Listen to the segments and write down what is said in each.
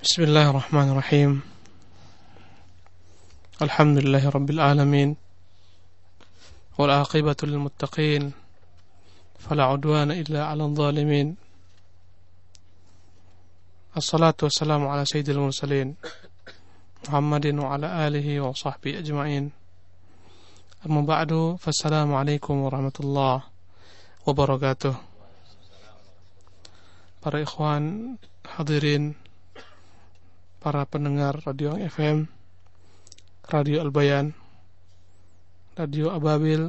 بسم الله الرحمن الرحيم. الحمد لله رب العالمين. والعاقبة للمتقين. فلا عدوان إلا على الظالمين. الصلاة والسلام على سيد المرسلين. محمد وعلى آله وصحبه أجمعين. أما بعد فالسلام عليكم ورحمة الله وبركاته. Para ikhwan hadirin para pendengar radio FM, radio Al-Bayan, radio Ababil,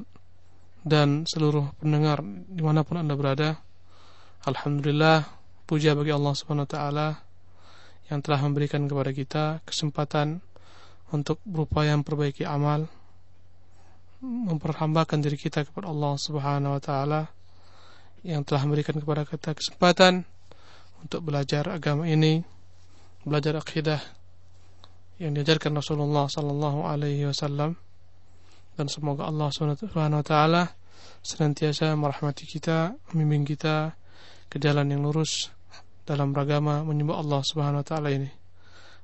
dan seluruh pendengar di mana pun anda berada. Alhamdulillah, puja bagi Allah Subhanahu Wa Taala yang telah memberikan kepada kita kesempatan untuk berupaya memperbaiki amal, memperhambakan diri kita kepada Allah Subhanahu Wa Taala yang telah memberikan kepada kita kesempatan untuk belajar agama ini belajar akidah yang diajarkan Rasulullah sallallahu alaihi wasallam dan semoga Allah Subhanahu wa taala senantiasa merahmati kita, membimbing kita ke jalan yang lurus dalam beragama menyembah Allah Subhanahu wa taala ini.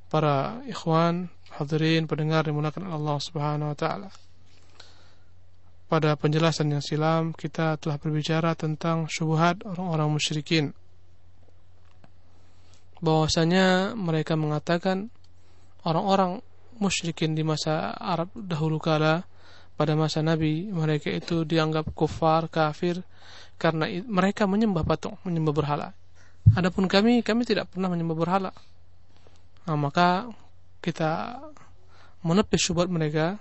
Para ikhwan, hadirin, pendengar dimuliakan Allah Subhanahu wa taala. Pada penjelasan yang silam kita telah berbicara tentang syubhat orang-orang musyrikin bahwasanya mereka mengatakan orang-orang musyrikin di masa Arab dahulu kala pada masa Nabi mereka itu dianggap kufar kafir karena mereka menyembah patung menyembah berhala. Adapun kami kami tidak pernah menyembah berhala. Nah, maka kita menepis syubhat mereka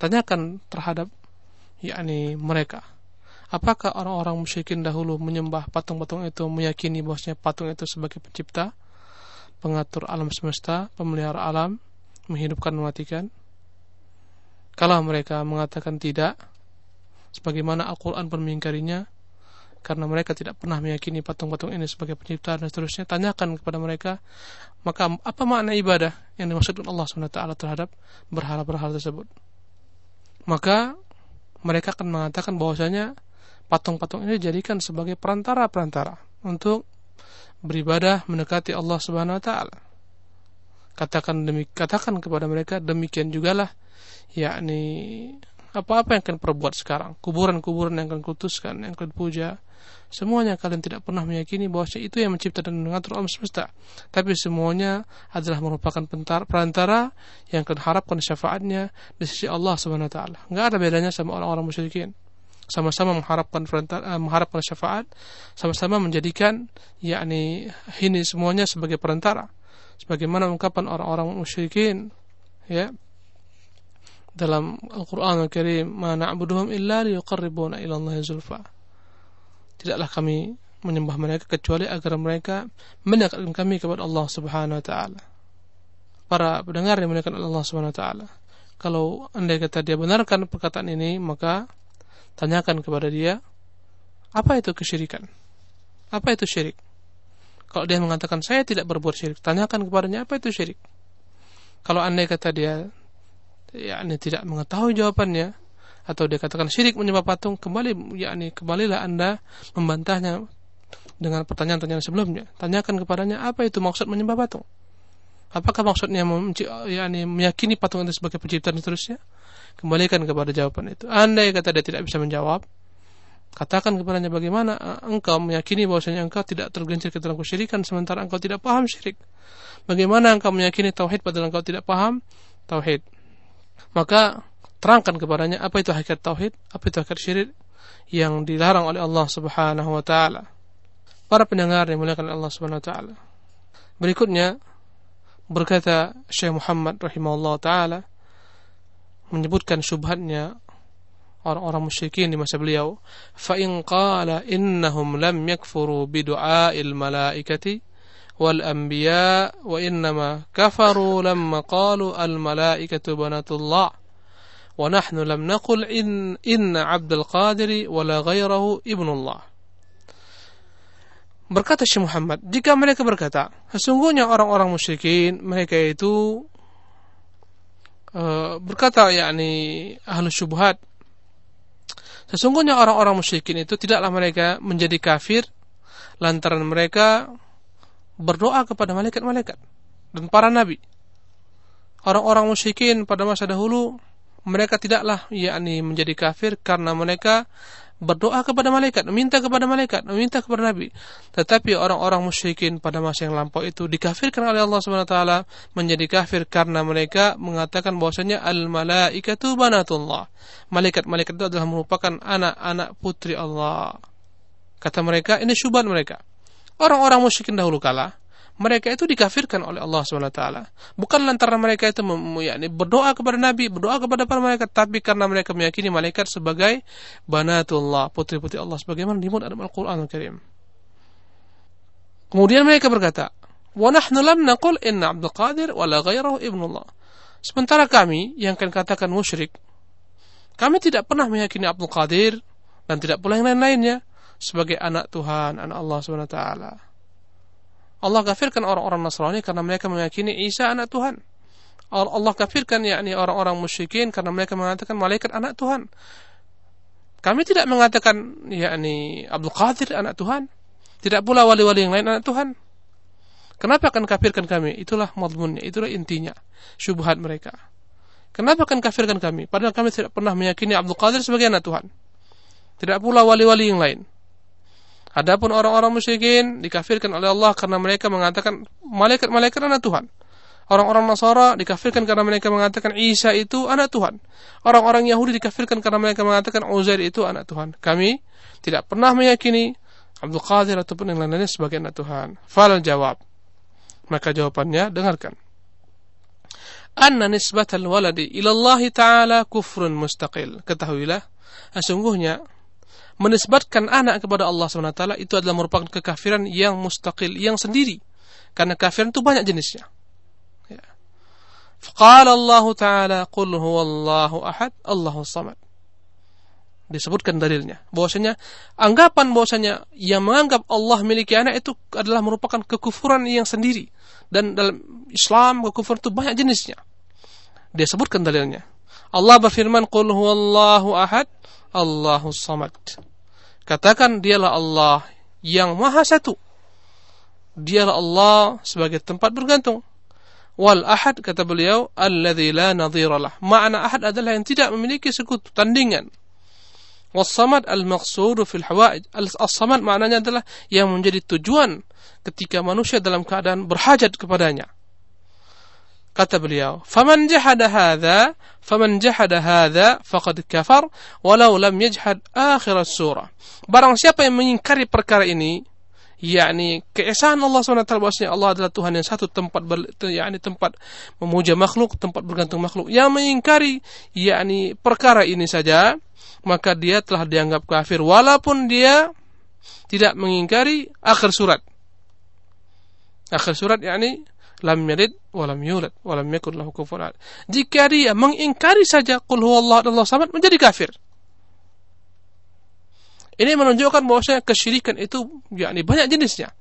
tanyakan terhadap yakni mereka Apakah orang-orang musyrikin dahulu menyembah patung-patung itu meyakini bahwasanya patung itu sebagai pencipta, pengatur alam semesta, pemelihara alam, menghidupkan mematikan? Kalau mereka mengatakan tidak, sebagaimana Al-Quran pun karena mereka tidak pernah meyakini patung-patung ini sebagai pencipta dan seterusnya, tanyakan kepada mereka, maka apa makna ibadah yang dimaksudkan Allah SWT terhadap berhala-berhala tersebut? Maka mereka akan mengatakan bahwasanya patung-patung ini dijadikan sebagai perantara-perantara untuk beribadah mendekati Allah Subhanahu wa taala. Katakan demi katakan kepada mereka demikian jugalah yakni apa-apa yang kalian perbuat sekarang, kuburan-kuburan yang kalian kutuskan, yang kalian puja, semuanya kalian tidak pernah meyakini bahwa itu yang mencipta dan mengatur alam semesta. Tapi semuanya adalah merupakan perantara yang kalian harapkan syafaatnya di sisi Allah Subhanahu wa taala. Enggak ada bedanya sama orang-orang musyrikin sama-sama mengharapkan uh, mengharapkan syafaat, sama-sama menjadikan yakni ini semuanya sebagai perantara. Sebagaimana ungkapan orang-orang musyrikin ya dalam Al-Qur'an Al-Karim, "Ma na'buduhum illa liyuqarribuna ila Allah zulfa." Tidaklah kami menyembah mereka kecuali agar mereka mendekatkan kami kepada Allah Subhanahu wa taala. Para pendengar yang mendekatkan Allah Subhanahu wa taala. Kalau anda kata dia benarkan perkataan ini, maka Tanyakan kepada dia, apa itu kesyirikan? Apa itu syirik? Kalau dia mengatakan saya tidak berbuat syirik, tanyakan kepadanya apa itu syirik. Kalau anda kata dia, ya ini tidak mengetahui jawabannya, atau dia katakan syirik menyembah patung, kembali yakni kembalilah anda membantahnya dengan pertanyaan-pertanyaan sebelumnya. Tanyakan kepadanya apa itu maksud menyembah patung. Apakah maksudnya yakni meyakini patung itu sebagai pencipta dan seterusnya? Kembalikan kepada jawaban itu. Andai kata dia tidak bisa menjawab, katakan kepadanya bagaimana eh, engkau meyakini bahwasanya engkau tidak tergelincir ke dalam kesyirikan sementara engkau tidak paham syirik. Bagaimana engkau meyakini tauhid padahal engkau tidak paham tauhid. Maka terangkan kepadanya apa itu hakikat tauhid, apa itu hakikat syirik yang dilarang oleh Allah Subhanahu wa taala. Para pendengar yang dimuliakan Allah Subhanahu wa taala. Berikutnya berkata Syekh Muhammad rahimahullah taala menyebutkan syubhatnya orang-orang musyrikin di masa beliau fa in qala innahum lam yakfuru bi du'ail malaikati wal anbiya wa innama kafaru lamma qalu al malaikatu banatullah wa nahnu lam naqul in inna abdul qadiri wala ibnullah. Berkata Syekh Muhammad, jika mereka berkata, sesungguhnya orang-orang musyrikin mereka itu berkata yakni ahlu syubhat sesungguhnya orang-orang musyrikin itu tidaklah mereka menjadi kafir lantaran mereka berdoa kepada malaikat-malaikat dan para nabi. Orang-orang musyrikin pada masa dahulu mereka tidaklah yakni menjadi kafir karena mereka berdoa kepada malaikat, meminta kepada malaikat, meminta kepada nabi. Tetapi orang-orang musyrikin pada masa yang lampau itu dikafirkan oleh Allah Subhanahu wa taala menjadi kafir karena mereka mengatakan bahwasanya al malaikatu banatullah. Malaikat-malaikat itu adalah merupakan anak-anak putri Allah. Kata mereka, ini syubhat mereka. Orang-orang musyrikin dahulu kala mereka itu dikafirkan oleh Allah SWT. Bukan lantaran mereka itu yakni berdoa kepada Nabi, berdoa kepada para malaikat, tapi karena mereka meyakini malaikat sebagai banatullah, putri-putri Allah sebagaimana dimut dalam Al-Qur'an Al-Karim. Kemudian mereka berkata, "Wa nahnu lam naqul inna Abdul Qadir wa la ghairahu ibnullah." Sementara kami yang akan katakan musyrik, kami tidak pernah meyakini Abdul Qadir dan tidak pula yang lain-lainnya sebagai anak Tuhan, anak Allah SWT. Allah kafirkan orang-orang Nasrani karena mereka meyakini Isa anak Tuhan. Allah kafirkan yakni orang-orang musyrikin karena mereka mengatakan malaikat anak Tuhan. Kami tidak mengatakan yakni Abdul Qadir anak Tuhan. Tidak pula wali-wali yang lain anak Tuhan. Kenapa akan kafirkan kami? Itulah madmunnya, itulah intinya. Syubhat mereka. Kenapa akan kafirkan kami? Padahal kami tidak pernah meyakini Abdul Qadir sebagai anak Tuhan. Tidak pula wali-wali yang lain. Adapun orang-orang musyrikin dikafirkan oleh Allah karena mereka mengatakan malaikat-malaikat anak Tuhan. Orang-orang Nasara dikafirkan karena mereka mengatakan Isa itu anak Tuhan. Orang-orang Yahudi dikafirkan karena mereka mengatakan Uzair itu anak Tuhan. Kami tidak pernah meyakini Abdul Qadir ataupun yang lainnya sebagai anak Tuhan. Fal jawab. Maka jawabannya dengarkan. Anna nisbatal waladi ila Allah Ta'ala kufrun mustaqil. Ketahuilah, sesungguhnya menisbatkan anak kepada Allah SWT itu adalah merupakan kekafiran yang mustaqil, yang sendiri. Karena kafiran itu banyak jenisnya. Ya. Faqala Allah Ta'ala, Qul huwallahu ahad, Allahu samad. Disebutkan dalilnya. Bahwasanya, anggapan bahwasanya yang menganggap Allah memiliki anak itu adalah merupakan kekufuran yang sendiri. Dan dalam Islam, kekufuran itu banyak jenisnya. Dia sebutkan dalilnya. Allah berfirman, Qul huwallahu ahad, Allahu samad. Katakan dialah Allah yang maha satu. Dialah Allah sebagai tempat bergantung. Wal ahad kata beliau alladzi la nadhira lah. Makna ahad adalah yang tidak memiliki sekutu tandingan. Wassamad al-maqsudu fil hawaij. As-samad maknanya adalah yang menjadi tujuan ketika manusia dalam keadaan berhajat kepadanya. Kata beliau, "Faman jahada hadza, faman jahada hadza faqad kafar walau lam yajhad akhir surah." Barang siapa yang mengingkari perkara ini, yakni keesaan Allah SWT bahwasanya Allah adalah Tuhan yang satu tempat ber, yakni tempat memuja makhluk, tempat bergantung makhluk. Yang mengingkari yakni perkara ini saja, maka dia telah dianggap kafir walaupun dia tidak mengingkari akhir surat. Akhir surat yakni lam yalid wa lam yulad wa lam yakul lahu kufuwan Jika dia mengingkari saja qul huwallahu Allah samad menjadi kafir. Ini menunjukkan bahwasanya kesyirikan itu yakni banyak jenisnya.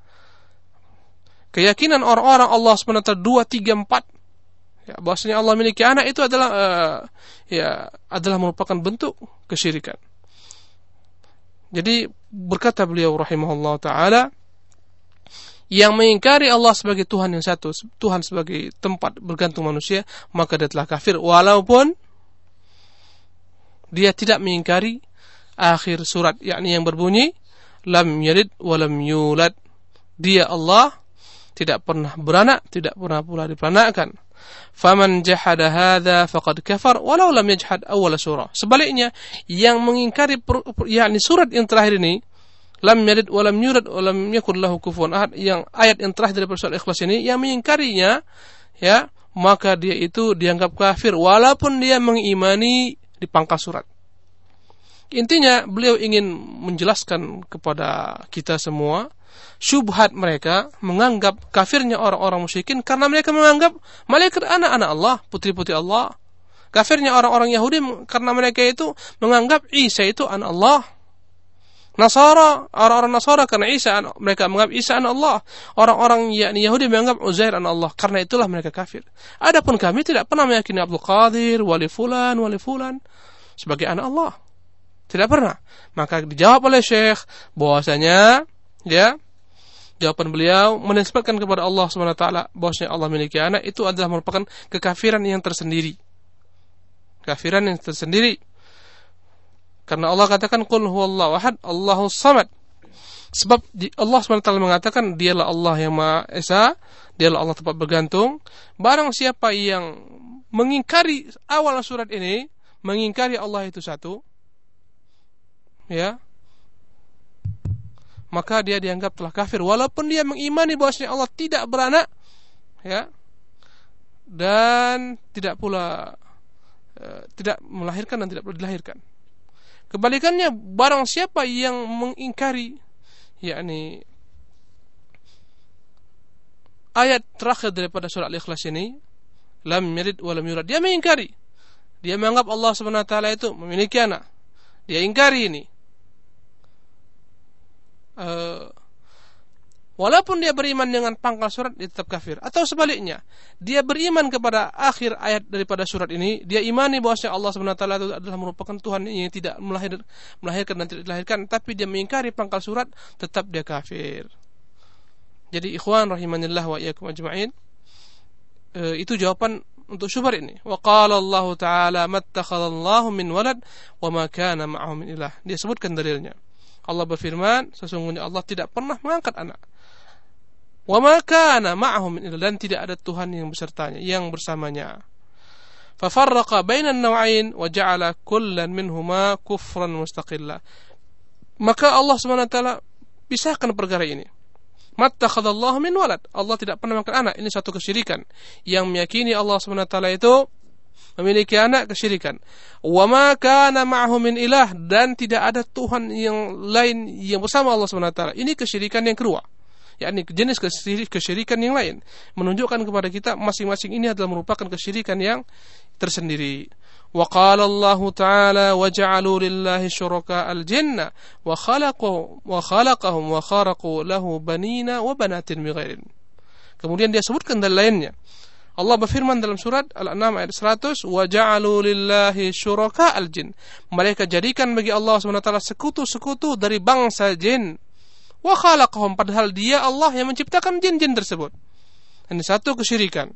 Keyakinan orang-orang Allah SWT 2 3 4 ya bahwasanya Allah memiliki anak itu adalah uh, ya adalah merupakan bentuk kesyirikan. Jadi berkata beliau rahimahullah taala yang mengingkari Allah sebagai Tuhan yang satu, Tuhan sebagai tempat bergantung manusia, maka dia telah kafir walaupun dia tidak mengingkari akhir surat yakni yang berbunyi lam yalid wa lam yulad. Dia Allah tidak pernah beranak, tidak pernah pula diperanakkan. Faman jahada hadza faqad kafar walau lam yajhad awal surah. Sebaliknya, yang mengingkari yakni surat yang terakhir ini lam yalid wa lam yulad wa lam yakul lahu kufuwan ahad. Yang ayat yang terakhir dari surat ikhlas ini yang mengingkarinya ya maka dia itu dianggap kafir walaupun dia mengimani di pangkal surat. Intinya beliau ingin menjelaskan kepada kita semua syubhat mereka menganggap kafirnya orang-orang musyrikin karena mereka menganggap malaikat anak-anak Allah putri-putri Allah. Kafirnya orang-orang Yahudi karena mereka itu menganggap Isa itu anak Allah Nasara, orang-orang Nasara karena Isa mereka menganggap Isa anak Allah. Orang-orang yakni Yahudi menganggap Uzair anak Allah. Karena itulah mereka kafir. Adapun kami tidak pernah meyakini Abdul Qadir, wali fulan, wali fulan sebagai anak Allah. Tidak pernah. Maka dijawab oleh Syekh bahwasanya ya Jawaban beliau menisbatkan kepada Allah SWT bahwasanya Allah memiliki anak itu adalah merupakan kekafiran yang tersendiri. Kafiran yang tersendiri. Karena Allah katakan qul huwallahu ahad, Allahu samad. Sebab Allah SWT mengatakan dialah Allah yang Maha Esa, dialah Allah tempat bergantung. Barang siapa yang mengingkari awal surat ini, mengingkari Allah itu satu, ya, maka dia dianggap telah kafir walaupun dia mengimani bahwasanya Allah tidak beranak ya dan tidak pula e, tidak melahirkan dan tidak perlu dilahirkan kebalikannya barang siapa yang mengingkari yakni ayat terakhir daripada surat Al-Ikhlas ini lam yalid wa lam yurad dia mengingkari. Dia menganggap Allah Subhanahu wa taala itu memiliki anak. Dia ingkari ini. Uh, walaupun dia beriman dengan pangkal surat dia tetap kafir atau sebaliknya dia beriman kepada akhir ayat daripada surat ini dia imani bahwasanya Allah SWT itu adalah merupakan Tuhan yang tidak melahir, melahirkan dan tidak dilahirkan tapi dia mengingkari pangkal surat tetap dia kafir jadi ikhwan rahimanillah wa iyyakum ajma'in uh, itu jawaban untuk syubhat ini. Wa qala Allah Ta'ala mattakhadallahu min walad wa ma kana ma'ahu min ilah. Dia sebutkan dalilnya. Allah berfirman, sesungguhnya Allah tidak pernah mengangkat anak. Wa ma kana ma'ahum dan tidak ada Tuhan yang besertanya, yang bersamanya. Fafarraqa bainan naw'ain wa ja'ala kullan minhuma kufran mustaqilla. Maka Allah SWT pisahkan perkara ini. Mattakhadallahu min walad. Allah tidak pernah mengangkat anak. Ini satu kesyirikan yang meyakini Allah SWT itu memiliki anak kesyirikan. Wa ma kana ma'ahu min ilah dan tidak ada Tuhan yang lain yang bersama Allah Subhanahu Ini kesyirikan yang kedua. Yakni jenis kesyirikan yang lain menunjukkan kepada kita masing-masing ini adalah merupakan kesyirikan yang tersendiri. Wa qala Allah Ta'ala wa ja'alu lillahi syuraka al-jinna wa khalaqu wa khalaqahum wa kharaqu lahu banina wa banatin bighairin. Kemudian dia sebutkan dan lainnya. Allah berfirman dalam surat Al-An'am ayat 100, "Wa ja'alu lillahi syuraka al-jin." Mereka jadikan bagi Allah SWT sekutu-sekutu dari bangsa jin. Wa khalaqahum padahal dia Allah yang menciptakan jin-jin tersebut. Ini satu kesyirikan.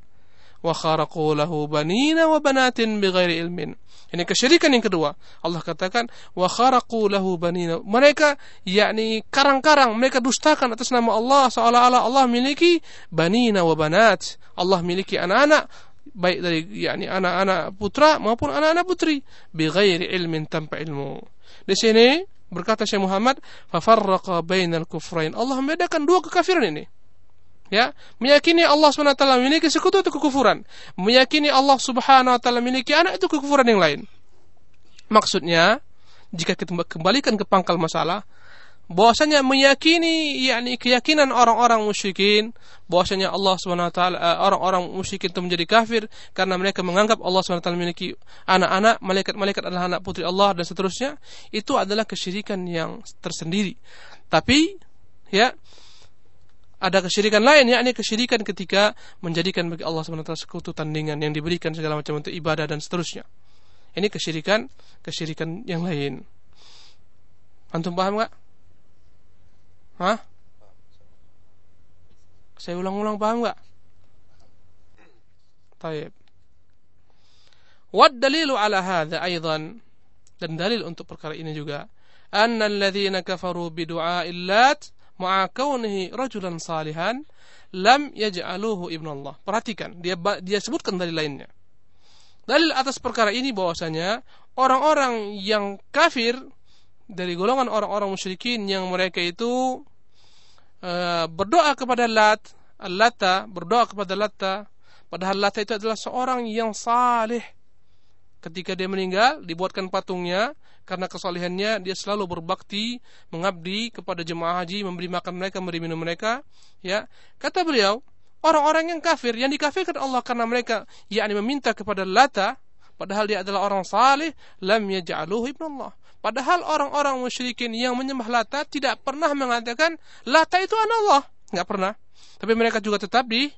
Wa kharaqu lahu banina wa banatin bighairi ilmin. Ini kesyirikan yang kedua. Allah katakan wa kharaqu lahu banina. Mereka yakni karang-karang mereka dustakan atas nama Allah seolah-olah Allah memiliki banina wa banat. Allah memiliki anak-anak baik dari yakni anak-anak putra maupun anak-anak putri bighairi ilmin tanpa ilmu. Di sini berkata Syekh Muhammad fafarraqa bainal kufrain. Allah membedakan dua kekafiran ini. Ya meyakini Allah swt memiliki sekutu itu kekufuran. Meyakini Allah subhanahu wa taala memiliki anak itu kekufuran yang lain. Maksudnya jika kita kembalikan ke pangkal masalah bahwasanya meyakini yakni keyakinan orang-orang musyrikin bahwasanya Allah Swt eh, orang-orang musyrikin itu menjadi kafir karena mereka menganggap Allah Swt memiliki anak-anak malaikat-malaikat adalah anak putri Allah dan seterusnya itu adalah kesyirikan yang tersendiri tapi ya ada kesyirikan lain yakni kesyirikan ketika menjadikan bagi Allah SWT sekutu tandingan yang diberikan segala macam untuk ibadah dan seterusnya. Ini kesyirikan kesyirikan yang lain. Antum paham nggak? Hah? Saya ulang-ulang paham nggak? Taib. Wad dalilu ala hadha aidan dan dalil untuk perkara ini juga anna alladhina kafaru bi du'a'il lat ma'a kaunihi rajulan salihan lam yaj'aluhu ibnu Allah. Perhatikan, dia dia sebutkan dalil lainnya. Dalil atas perkara ini bahwasanya orang-orang yang kafir dari golongan orang-orang musyrikin yang mereka itu uh, berdoa kepada Lat, Lata, berdoa kepada Lata, padahal Lata itu adalah seorang yang saleh. Ketika dia meninggal, dibuatkan patungnya, karena kesalehannya dia selalu berbakti mengabdi kepada jemaah haji memberi makan mereka memberi minum mereka ya. Kata beliau orang-orang yang kafir yang dikafirkan Allah karena mereka yakni meminta kepada Lata padahal dia adalah orang saleh lam yaj'aluhu ibnu Allah padahal orang-orang musyrikin yang menyembah Lata tidak pernah mengatakan Lata itu anak Allah nggak pernah tapi mereka juga tetap di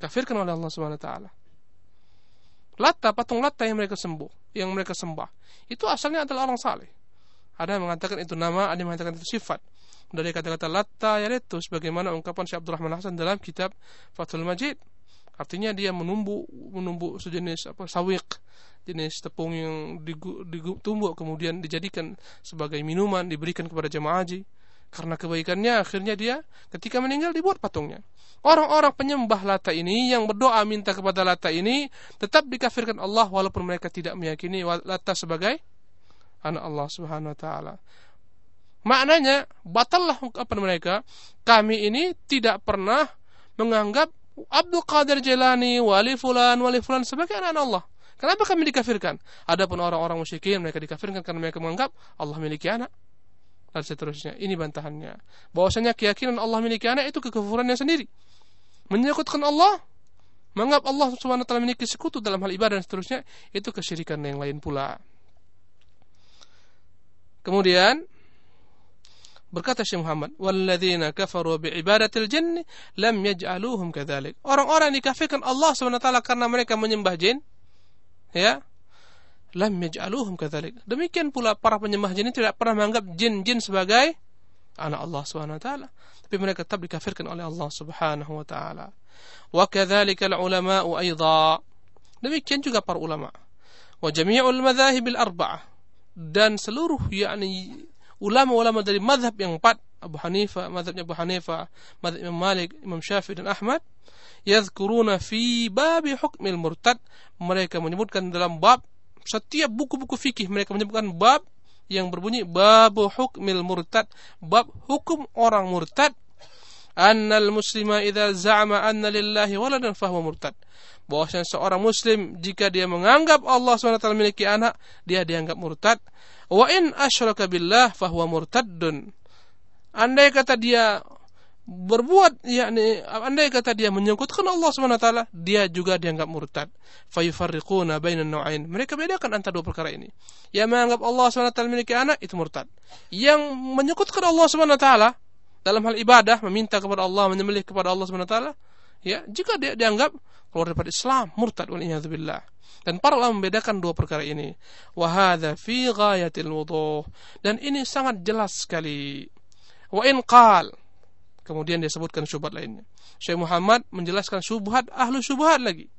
kafirkan oleh Allah Subhanahu wa taala Lata patung Lata yang mereka sembuh yang mereka sembah itu asalnya adalah orang saleh. Ada yang mengatakan itu nama, ada yang mengatakan itu sifat. dari kata-kata latta yalitu sebagaimana ungkapan Syekh Abdurrahman Hasan dalam kitab Fathul Majid. Artinya dia menumbuh menumbuh sejenis apa sawiq, jenis tepung yang ditumbuk kemudian dijadikan sebagai minuman diberikan kepada jemaah haji. Karena kebaikannya akhirnya dia ketika meninggal dibuat patungnya. Orang-orang penyembah Lata ini yang berdoa minta kepada Lata ini tetap dikafirkan Allah walaupun mereka tidak meyakini Lata sebagai anak Allah Subhanahu wa taala. Maknanya batallah ungkapan mereka, kami ini tidak pernah menganggap Abdul Qadir Jailani, wali fulan, wali fulan sebagai anak Allah. Kenapa kami dikafirkan? Adapun orang-orang musyrikin mereka dikafirkan karena mereka menganggap Allah memiliki anak dan seterusnya. Ini bantahannya. Bahwasanya keyakinan Allah memiliki anak itu kekufurannya sendiri. Menyekutkan Allah, menganggap Allah SWT memiliki sekutu dalam hal ibadah dan seterusnya, itu kesyirikan yang lain pula. Kemudian berkata Syekh Muhammad, "Walladzina kafaru bi'ibadatil jinn lam yaj'aluhum kadzalik." Orang-orang yang dikafirkan Allah SWT karena mereka menyembah jin, ya, lam yaj'aluhum kadzalik. Demikian pula para penyembah jin tidak pernah menganggap jin-jin sebagai anak Allah Subhanahu wa taala, tapi mereka tetap dikafirkan oleh Allah Subhanahu wa taala. Wa kadzalika al-ulama'u aidha. Demikian juga para ulama. Wa jami'ul madzahib al-arba'ah dan seluruh yakni ulama-ulama dari mazhab yang empat Abu Hanifah, mazhabnya Abu Hanifah, mazhab Imam Malik, Imam Syafi'i dan Ahmad yadhkuruna fi babi hukmil murtad. Mereka menyebutkan dalam bab setiap buku-buku fikih mereka menyebutkan bab yang berbunyi babu hukmil murtad. Bab hukum orang murtad. Annal muslima idza za'ama anna lillahi waladan fahuwa murtad bahwasanya seorang muslim jika dia menganggap Allah SWT memiliki anak, dia dianggap murtad. Wa in asyraka billah fahuwa murtaddun. Andai kata dia berbuat yakni andai kata dia menyekutukan Allah SWT, dia juga dianggap murtad. Fayufarriquna bainan nau'ain. Mereka bedakan antara dua perkara ini. Yang menganggap Allah SWT memiliki anak itu murtad. Yang menyekutukan Allah SWT dalam hal ibadah, meminta kepada Allah, menyembelih kepada Allah SWT, ya, jika dia dianggap keluar daripada Islam, murtad waliyadzubillah. Dan para ulama membedakan dua perkara ini. Wahada fi ghayatil wuduh. Dan ini sangat jelas sekali. Wa in qal. Kemudian dia sebutkan syubhat lainnya. Syekh Muhammad menjelaskan syubhat ahlu syubhat lagi.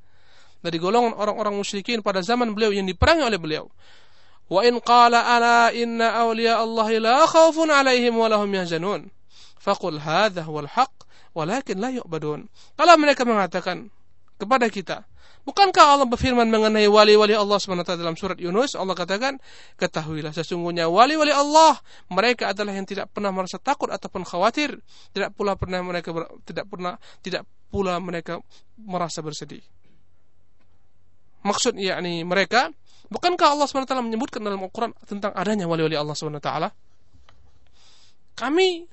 Dari golongan orang-orang musyrikin pada zaman beliau yang diperangi oleh beliau. Wa in qala ala inna awliya Allah la khawfun alaihim wa lahum yahzanun. Faqul hadha huwal haqq walakin la yu'badun. Kalau mereka mengatakan kepada kita. Bukankah Allah berfirman mengenai wali-wali Allah SWT dalam surat Yunus? Allah katakan, ketahuilah sesungguhnya wali-wali Allah, mereka adalah yang tidak pernah merasa takut ataupun khawatir, tidak pula pernah mereka ber, tidak pernah tidak pula mereka merasa bersedih. Maksud yakni mereka, bukankah Allah SWT menyebutkan dalam Al-Quran tentang adanya wali-wali Allah SWT? Kami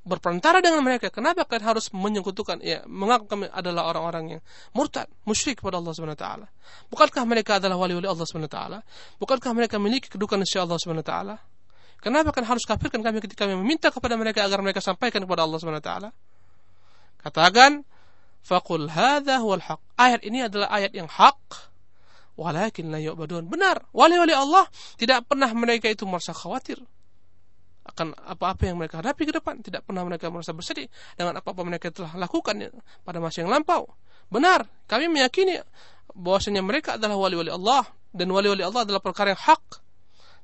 berperantara dengan mereka. Kenapa kalian harus menyekutukan ya mengaku kami adalah orang-orang yang murtad, musyrik kepada Allah Subhanahu wa taala? Bukankah mereka adalah wali-wali Allah Subhanahu wa taala? Bukankah mereka memiliki kedudukan sisi Allah Subhanahu wa taala? Kenapa kalian harus kafirkan kami ketika kami meminta kepada mereka agar mereka sampaikan kepada Allah Subhanahu wa taala? Katakan faqul hadza huwal haq. Ayat ini adalah ayat yang hak. Walakin la yu'badun. Benar, wali-wali Allah tidak pernah mereka itu merasa khawatir akan apa-apa yang mereka hadapi ke depan. Tidak pernah mereka merasa bersedih dengan apa-apa mereka telah lakukan pada masa yang lampau. Benar, kami meyakini bahwasanya mereka adalah wali-wali Allah dan wali-wali Allah adalah perkara yang hak.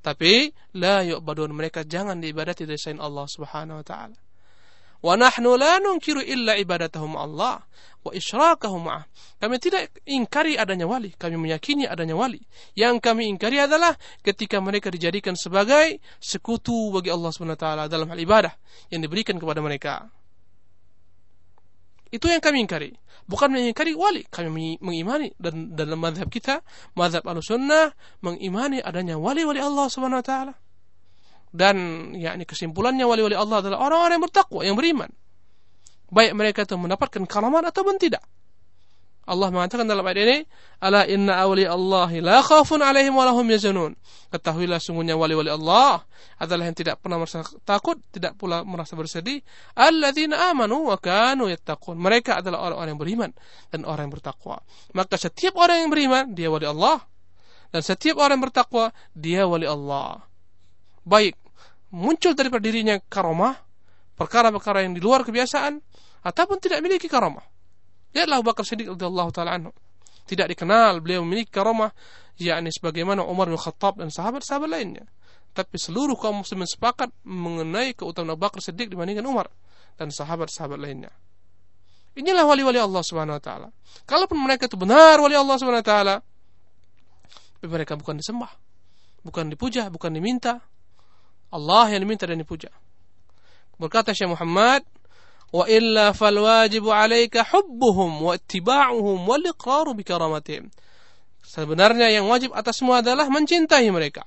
Tapi la yu'badun mereka jangan diibadati dari selain Allah Subhanahu wa taala. Wa nahnu la nunkiru illa ibadatahum Allah wa isyrakahum ma'ah. Kami tidak ingkari adanya wali, kami meyakini adanya wali. Yang kami ingkari adalah ketika mereka dijadikan sebagai sekutu bagi Allah Subhanahu wa taala dalam hal ibadah yang diberikan kepada mereka. Itu yang kami ingkari. Bukan mengingkari wali. Kami mengimani dan dalam madhab kita, madhab al-sunnah, mengimani adanya wali-wali Allah subhanahu wa ta'ala dan yakni kesimpulannya wali-wali Allah adalah orang-orang yang bertakwa, yang beriman. Baik mereka itu mendapatkan karamat ataupun tidak. Allah mengatakan dalam ayat ini, "Ala inna awli Allah la khafun alaihim wa lahum yazunun." Ketahuilah sungguhnya wali-wali Allah adalah yang tidak pernah merasa takut, tidak pula merasa bersedih. Alladzina amanu wa kanu yattaqun. Mereka adalah orang-orang yang beriman dan orang yang bertakwa. Maka setiap orang yang beriman, dia wali Allah. Dan setiap orang yang bertakwa, dia wali Allah. Baik muncul daripada dirinya karomah perkara-perkara yang di luar kebiasaan ataupun tidak memiliki karamah. Lihatlah Abu Bakar Siddiq radhiyallahu taala anhu. Tidak dikenal beliau memiliki karamah yakni sebagaimana Umar bin Khattab dan sahabat-sahabat lainnya. Tapi seluruh kaum muslimin sepakat mengenai keutamaan Abu Bakar Siddiq dibandingkan Umar dan sahabat-sahabat lainnya. Inilah wali-wali Allah Subhanahu wa taala. Kalaupun mereka itu benar wali Allah Subhanahu wa taala, mereka bukan disembah, bukan dipuja, bukan diminta. Allah yang diminta dan dipuja. Berkata Syekh Muhammad, "Wa illa fal wajibu 'alaika hubbuhum wa ittiba'uhum wal iqraru bi karamatihim." Sebenarnya yang wajib atasmu adalah mencintai mereka,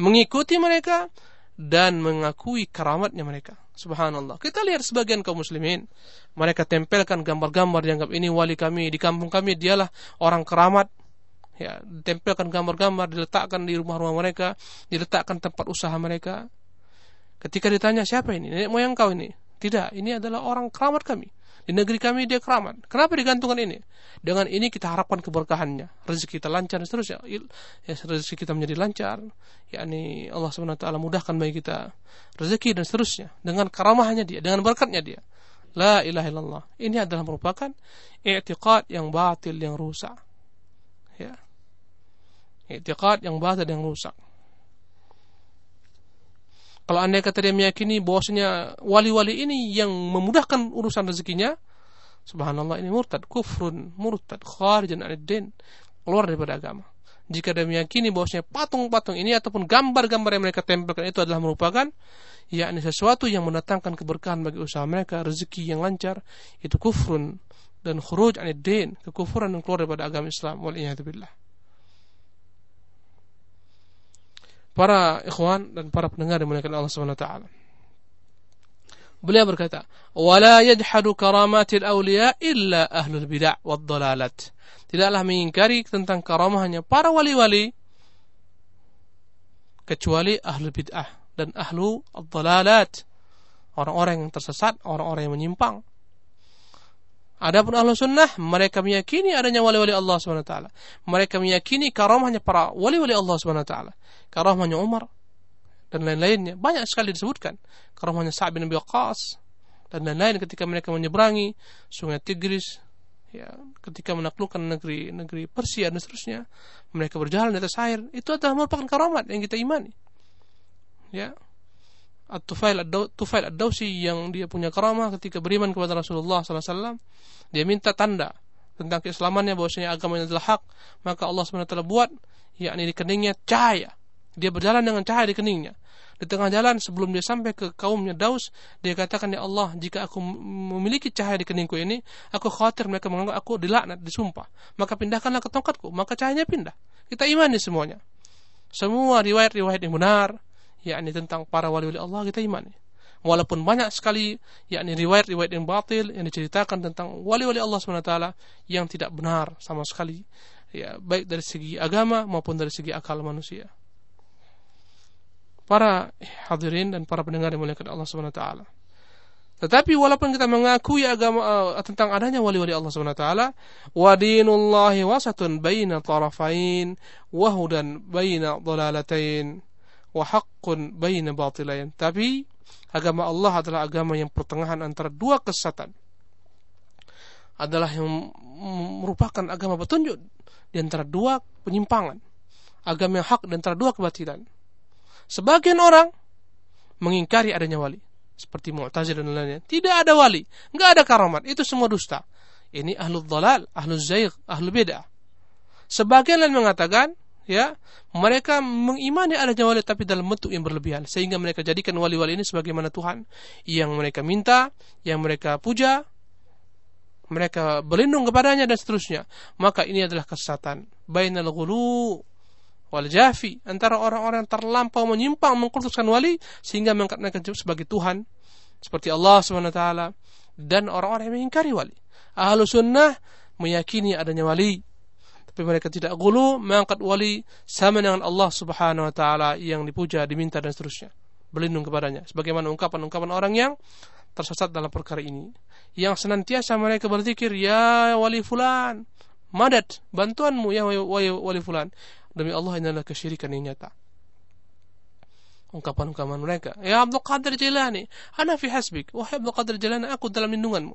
mengikuti mereka dan mengakui keramatnya mereka. Subhanallah. Kita lihat sebagian kaum muslimin. Mereka tempelkan gambar-gambar dianggap ini wali kami. Di kampung kami dialah orang keramat. Ya, ditempelkan gambar-gambar, diletakkan di rumah-rumah mereka, diletakkan tempat usaha mereka. Ketika ditanya siapa ini, nenek moyang kau ini? Tidak, ini adalah orang keramat kami. Di negeri kami dia keramat. Kenapa digantungkan ini? Dengan ini kita harapkan keberkahannya, rezeki kita lancar dan seterusnya. Ya, rezeki kita menjadi lancar. yakni Allah taala mudahkan bagi kita rezeki dan seterusnya dengan karamahnya dia, dengan berkatnya dia. La ilaha illallah. Ini adalah merupakan i'tiqad yang batil yang rusak. Ya. I'tiqad yang batil yang rusak. Kalau anda kata dia meyakini bahwasanya wali-wali ini yang memudahkan urusan rezekinya, subhanallah ini murtad, kufrun, murtad, kharijan din, keluar daripada agama. Jika dia meyakini bahwasanya patung-patung ini ataupun gambar-gambar yang mereka tempelkan itu adalah merupakan yakni sesuatu yang mendatangkan keberkahan bagi usaha mereka, rezeki yang lancar, itu kufrun dan khuruj anid din, kekufuran yang keluar daripada agama Islam. Wal billah. Para ikhwan dan para pendengar yang dimuliakan Allah Subhanahu wa taala. Beliau berkata, "Wala yajhadu karamatil awliya illa ahlul bid'ah wad dalalat." Tidaklah mengingkari tentang karamahnya para wali-wali kecuali ahlul bid'ah dan ahlu ad-dalalat. Orang-orang yang tersesat, orang-orang yang menyimpang. Adapun ahlu sunnah, mereka meyakini adanya wali-wali Allah SWT. Mereka meyakini karamahnya para wali-wali Allah SWT. Karamahnya Umar, dan lain-lainnya. Banyak sekali disebutkan. Karamahnya Sa'ad bin Abi dan lain-lain ketika mereka menyeberangi sungai Tigris, ya, ketika menaklukkan negeri negeri Persia dan seterusnya, mereka berjalan di atas air. Itu adalah merupakan karamat yang kita imani. Ya, At-Tufail Ad-Dawsi yang dia punya karamah ketika beriman kepada Rasulullah SAW dia minta tanda tentang keislamannya bahwasanya agamanya adalah hak maka Allah SWT buat yakni di keningnya cahaya. Dia berjalan dengan cahaya di keningnya. Di tengah jalan sebelum dia sampai ke kaumnya Daus dia katakan ya Allah jika aku memiliki cahaya di keningku ini aku khawatir mereka menganggap aku dilaknat disumpah. Maka pindahkanlah ke tongkatku. Maka cahayanya pindah. Kita imani semuanya. Semua riwayat-riwayat yang benar yakni tentang para wali-wali Allah kita imani. Walaupun banyak sekali yakni riwayat-riwayat yang batil yang diceritakan tentang wali-wali Allah SWT yang tidak benar sama sekali ya baik dari segi agama maupun dari segi akal manusia. Para hadirin dan para pendengar yang muliakan Allah SWT. Tetapi walaupun kita mengakui agama uh, tentang adanya wali-wali Allah SWT, wa dinullahi wasatun baina tarafain wa hudan baina dhalalatain wa haqqun baina. Tapi agama Allah adalah agama yang pertengahan antara dua kesesatan. Adalah yang merupakan agama petunjuk di antara dua penyimpangan. Agama yang hak di antara dua kebatilan. Sebagian orang mengingkari adanya wali. Seperti Mu'tazil dan lainnya. Tidak ada wali. Nggak ada karamat. Itu semua dusta. Ini ahlu dhalal, ahlu zaygh, ahlu beda. Sebagian lain mengatakan ya mereka mengimani adanya wali tapi dalam bentuk yang berlebihan sehingga mereka jadikan wali-wali ini sebagaimana Tuhan yang mereka minta, yang mereka puja, mereka berlindung kepadanya dan seterusnya. Maka ini adalah kesesatan. Bainal ghulu wal jafi antara orang-orang yang terlampau menyimpang mengkultuskan wali sehingga mengangkat sebagai Tuhan seperti Allah swt dan orang-orang yang mengingkari wali. Ahlu sunnah meyakini adanya wali tapi mereka tidak gulu mengangkat wali sama dengan Allah Subhanahu wa taala yang dipuja, diminta dan seterusnya. Berlindung kepadanya sebagaimana ungkapan-ungkapan orang yang tersesat dalam perkara ini. Yang senantiasa mereka berzikir, ya wali fulan, madat, bantuanmu ya wali, wali fulan. Demi Allah ini adalah kesyirikan yang nyata. ungkapan-ungkapan mereka. Ya Abdul Qadir Jilani, ana fi hasbik. Wahai Abdul Qadir Jilani, aku dalam lindunganmu.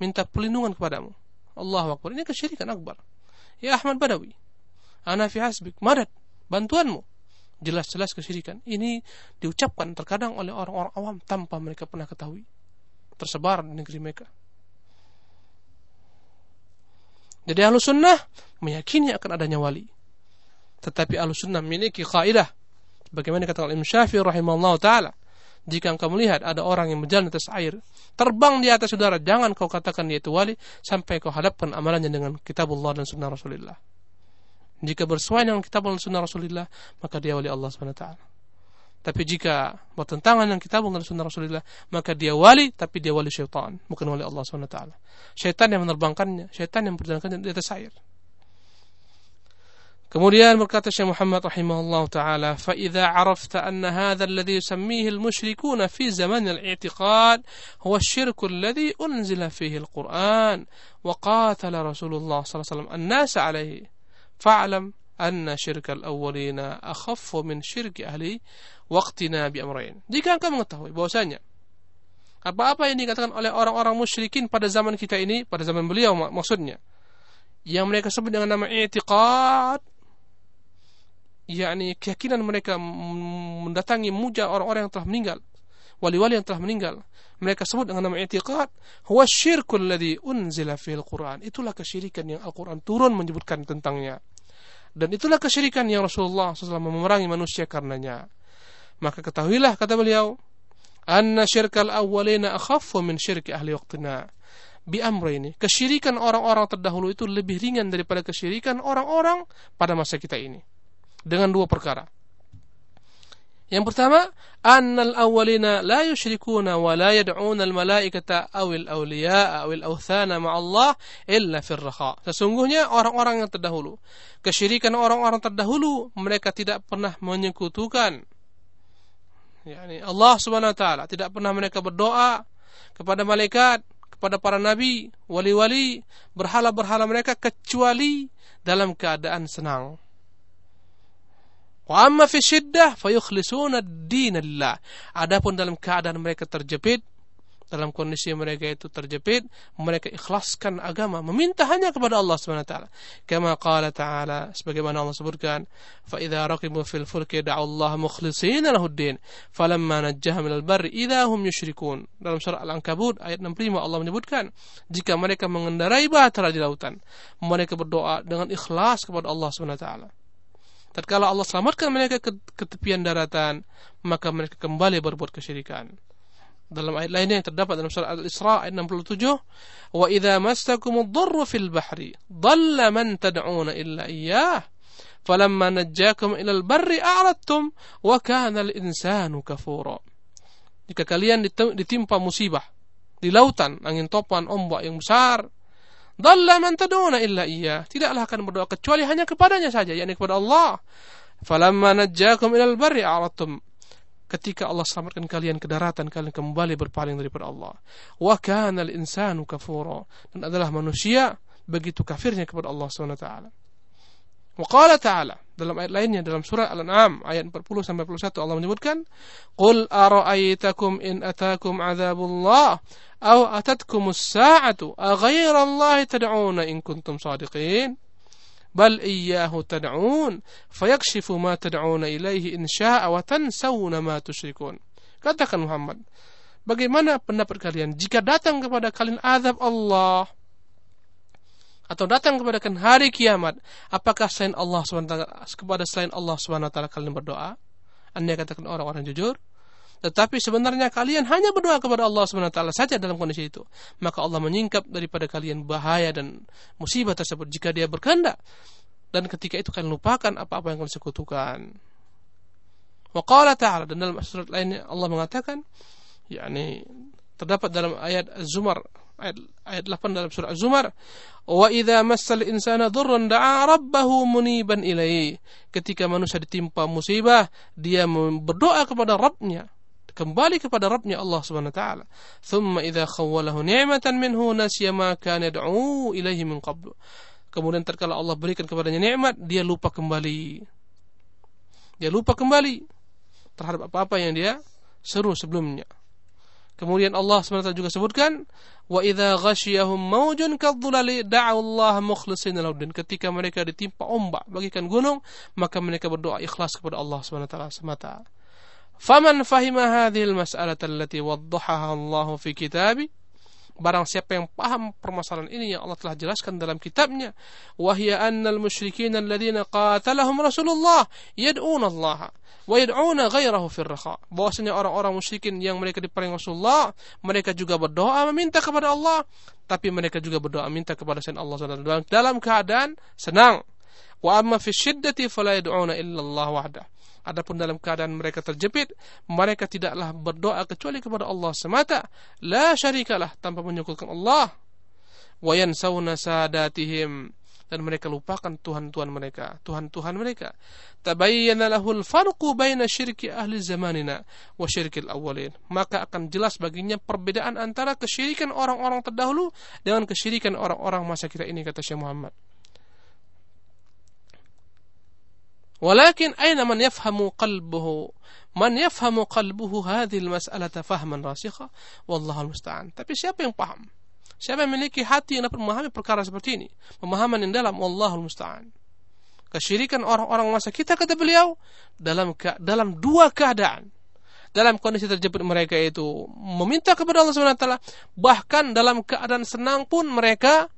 Minta perlindungan kepadamu. Allahu Akbar. Ini kesyirikan akbar. Ya Ahmad Badawi, ana fi hasbik. Madad, bantuanmu. Jelas-jelas kesyirikan. Ini diucapkan terkadang oleh orang-orang awam tanpa mereka pernah ketahui. Tersebar di negeri mereka. Jadi ahlu sunnah meyakini akan adanya wali. Tetapi ahlu sunnah memiliki kaidah Bagaimana kata Imam Syafi'i rahimahullah taala, jika engkau melihat ada orang yang berjalan di atas air, terbang di atas udara, jangan kau katakan dia itu wali sampai kau hadapkan amalannya dengan kitabullah dan sunnah Rasulullah. Jika bersesuaian dengan kitab dan sunnah Rasulullah, maka dia wali Allah taala. Tapi jika bertentangan dengan kitab dan sunnah Rasulullah, maka dia wali, tapi dia wali syaitan, bukan wali Allah taala. Syaitan yang menerbangkannya, syaitan yang berjalankannya di atas air. Kemudian berkata Syekh Muhammad rahimahullah taala, "Fa idza 'arafta anna hadha alladhi yusammihi al-mushrikun fi zaman al-i'tiqad huwa asy-syirk alladhi unzila fihi al-Qur'an wa qatala Rasulullah sallallahu alaihi wasallam an-nas 'alayhi fa'lam anna syirk al-awwalin akhaffu min syirk ahli waqtina bi amrayn." Jika engkau mengetahui bahwasanya apa-apa yang dikatakan oleh orang-orang musyrikin pada zaman kita ini, pada zaman beliau maksudnya, yang mereka sebut dengan nama i'tiqad yakni keyakinan mereka mendatangi muja orang-orang yang telah meninggal. Wali-wali yang telah meninggal. Mereka sebut dengan nama i'tiqad huwa syirkul ladzi unzila fil Quran. Itulah kesyirikan yang Al-Qur'an turun menyebutkan tentangnya. Dan itulah kesyirikan yang Rasulullah SAW memerangi manusia karenanya. Maka ketahuilah kata beliau anna syirkal awwalina akhaffu min syirki ahli waqtina. Bi ini kesyirikan orang-orang terdahulu itu lebih ringan daripada kesyirikan orang-orang pada masa kita ini dengan dua perkara. Yang pertama, annal awwalina la yusyrikuna wa la yad'una al-malaikata awil awliya awil awthana ma'allah illa fil raha. Sesungguhnya orang-orang yang terdahulu, kesyirikan orang-orang terdahulu, mereka tidak pernah menyekutukan yakni Allah Subhanahu wa taala, tidak pernah mereka berdoa kepada malaikat, kepada para nabi, wali-wali, berhala-berhala mereka kecuali dalam keadaan senang. Wa amma fi syiddah fayukhlisuna ad-din lillah. Adapun dalam keadaan mereka terjepit, dalam kondisi mereka itu terjepit, mereka ikhlaskan agama, meminta hanya kepada Allah Subhanahu wa taala. Kama qala ta'ala sebagaimana Allah sebutkan, fa idza raqibu fil fulki da'u Allah mukhlishina lahu ad-din, falamma najjahum minal barri idza hum yusyrikun. Dalam surah Al-Ankabut ayat 65 Allah menyebutkan, jika mereka mengendarai bahtera di lautan, mereka berdoa dengan ikhlas kepada Allah Subhanahu wa taala. tatkala Allah selamatkan mereka ke, ke tepian daratan, maka mereka kembali berbuat kesyirikan. Dalam ayat lainnya yang terdapat dalam surah Al-Isra ayat 67, "Wa idza massakum ad-darru fil bahri, dhalla man tad'una illa iyyah." فلما نجاكم إلى البر أعرضتم وكان الإنسان كفورا jika kalian ditimpa musibah di lautan angin topan ombak yang besar Dalla man taduna illa iya. Tidaklah akan berdoa kecuali hanya kepadanya saja, yakni kepada Allah. Falamma najjakum ilal barri a'radtum. Ketika Allah selamatkan kalian ke daratan, kalian kembali berpaling daripada Allah. Wa kana al-insanu kafura. Dan adalah manusia begitu kafirnya kepada Allah Subhanahu wa qala ta'ala dalam ayat lainnya dalam surah Al-An'am ayat 40 sampai 41 Allah menyebutkan Qul ara'aytakum in atakum adzabullah atatkum as-sa'atu aghayra Allah tad'una in kuntum sadiqin bal iyyahu tad'un fayakshifu ma tad'una ilaihi in syaa'a wa tansawna ma tusyrikun Katakan Muhammad bagaimana pendapat kalian? Jika datang kepada kalian azab Allah atau datang kepada kan hari kiamat, apakah selain Allah SWT, kepada selain Allah SWT kalian berdoa? Anda katakan orang-orang jujur, tetapi sebenarnya kalian hanya berdoa kepada Allah SWT saja dalam kondisi itu. Maka Allah menyingkap daripada kalian bahaya dan musibah tersebut jika dia berkehendak. Dan ketika itu kalian lupakan apa-apa yang kalian sekutukan. Wa qala ta'ala dan dalam surat lainnya Allah mengatakan yakni terdapat dalam ayat Az-Zumar ayat, ayat 8 dalam surah Az-Zumar wa idza massal insana dhurrun da'a rabbahu muniban ilaihi ketika manusia ditimpa musibah dia berdoa kepada Rabbnya kembali kepada Rabbnya Allah Subhanahu wa taala thumma idza khawwalahu ni'matan minhu nasiya ma kana yad'u ilaihi min qablu kemudian tatkala Allah berikan kepadanya nikmat dia lupa kembali dia lupa kembali terhadap apa-apa yang dia seru sebelumnya. Kemudian Allah SWT juga sebutkan wa idza ghasyiyahum maujun kadzulali da'u Allah mukhlishina lahu ketika mereka ditimpa ombak bagikan gunung maka mereka berdoa ikhlas kepada Allah SWT semata. Faman fahima hadhil mas'alata allati waddahaha Allah fi kitabi Barang siapa yang paham permasalahan ini yang Allah telah jelaskan dalam kitabnya. Wahya annal musyrikin alladhina qatalahum Rasulullah yad'una Allah wa yad'una ghairahu fir raha. Bahwasanya orang-orang musyrikin yang mereka diperangi Rasulullah, mereka juga berdoa meminta kepada Allah, tapi mereka juga berdoa minta kepada selain Allah dalam, dalam keadaan senang. Wa amma fi syiddati fala yad'una illa Allah wahdah. Adapun dalam keadaan mereka terjepit, mereka tidaklah berdoa kecuali kepada Allah semata. La syarikalah tanpa menyekutukan Allah. Wa yansawna sadatihim dan mereka lupakan Tuhan-Tuhan mereka, Tuhan-Tuhan mereka. Tabayyana lahul farqu baina syirki ahli zamanina wa syirkil awwalin. Maka akan jelas baginya perbedaan antara kesyirikan orang-orang terdahulu dengan kesyirikan orang-orang masa kita ini kata Syekh Muhammad. ولكن أين من يفهم قلبه من يفهم قلبه هذه المسألة فهما راسخا والله المستعان tapi siapa yang paham siapa yang memiliki hati yang dapat memahami perkara seperti ini pemahaman yang dalam wallahul musta'an kesyirikan orang-orang masa kita kata beliau dalam dalam dua keadaan dalam kondisi terjepit mereka itu meminta kepada Allah Subhanahu wa taala bahkan dalam keadaan senang pun mereka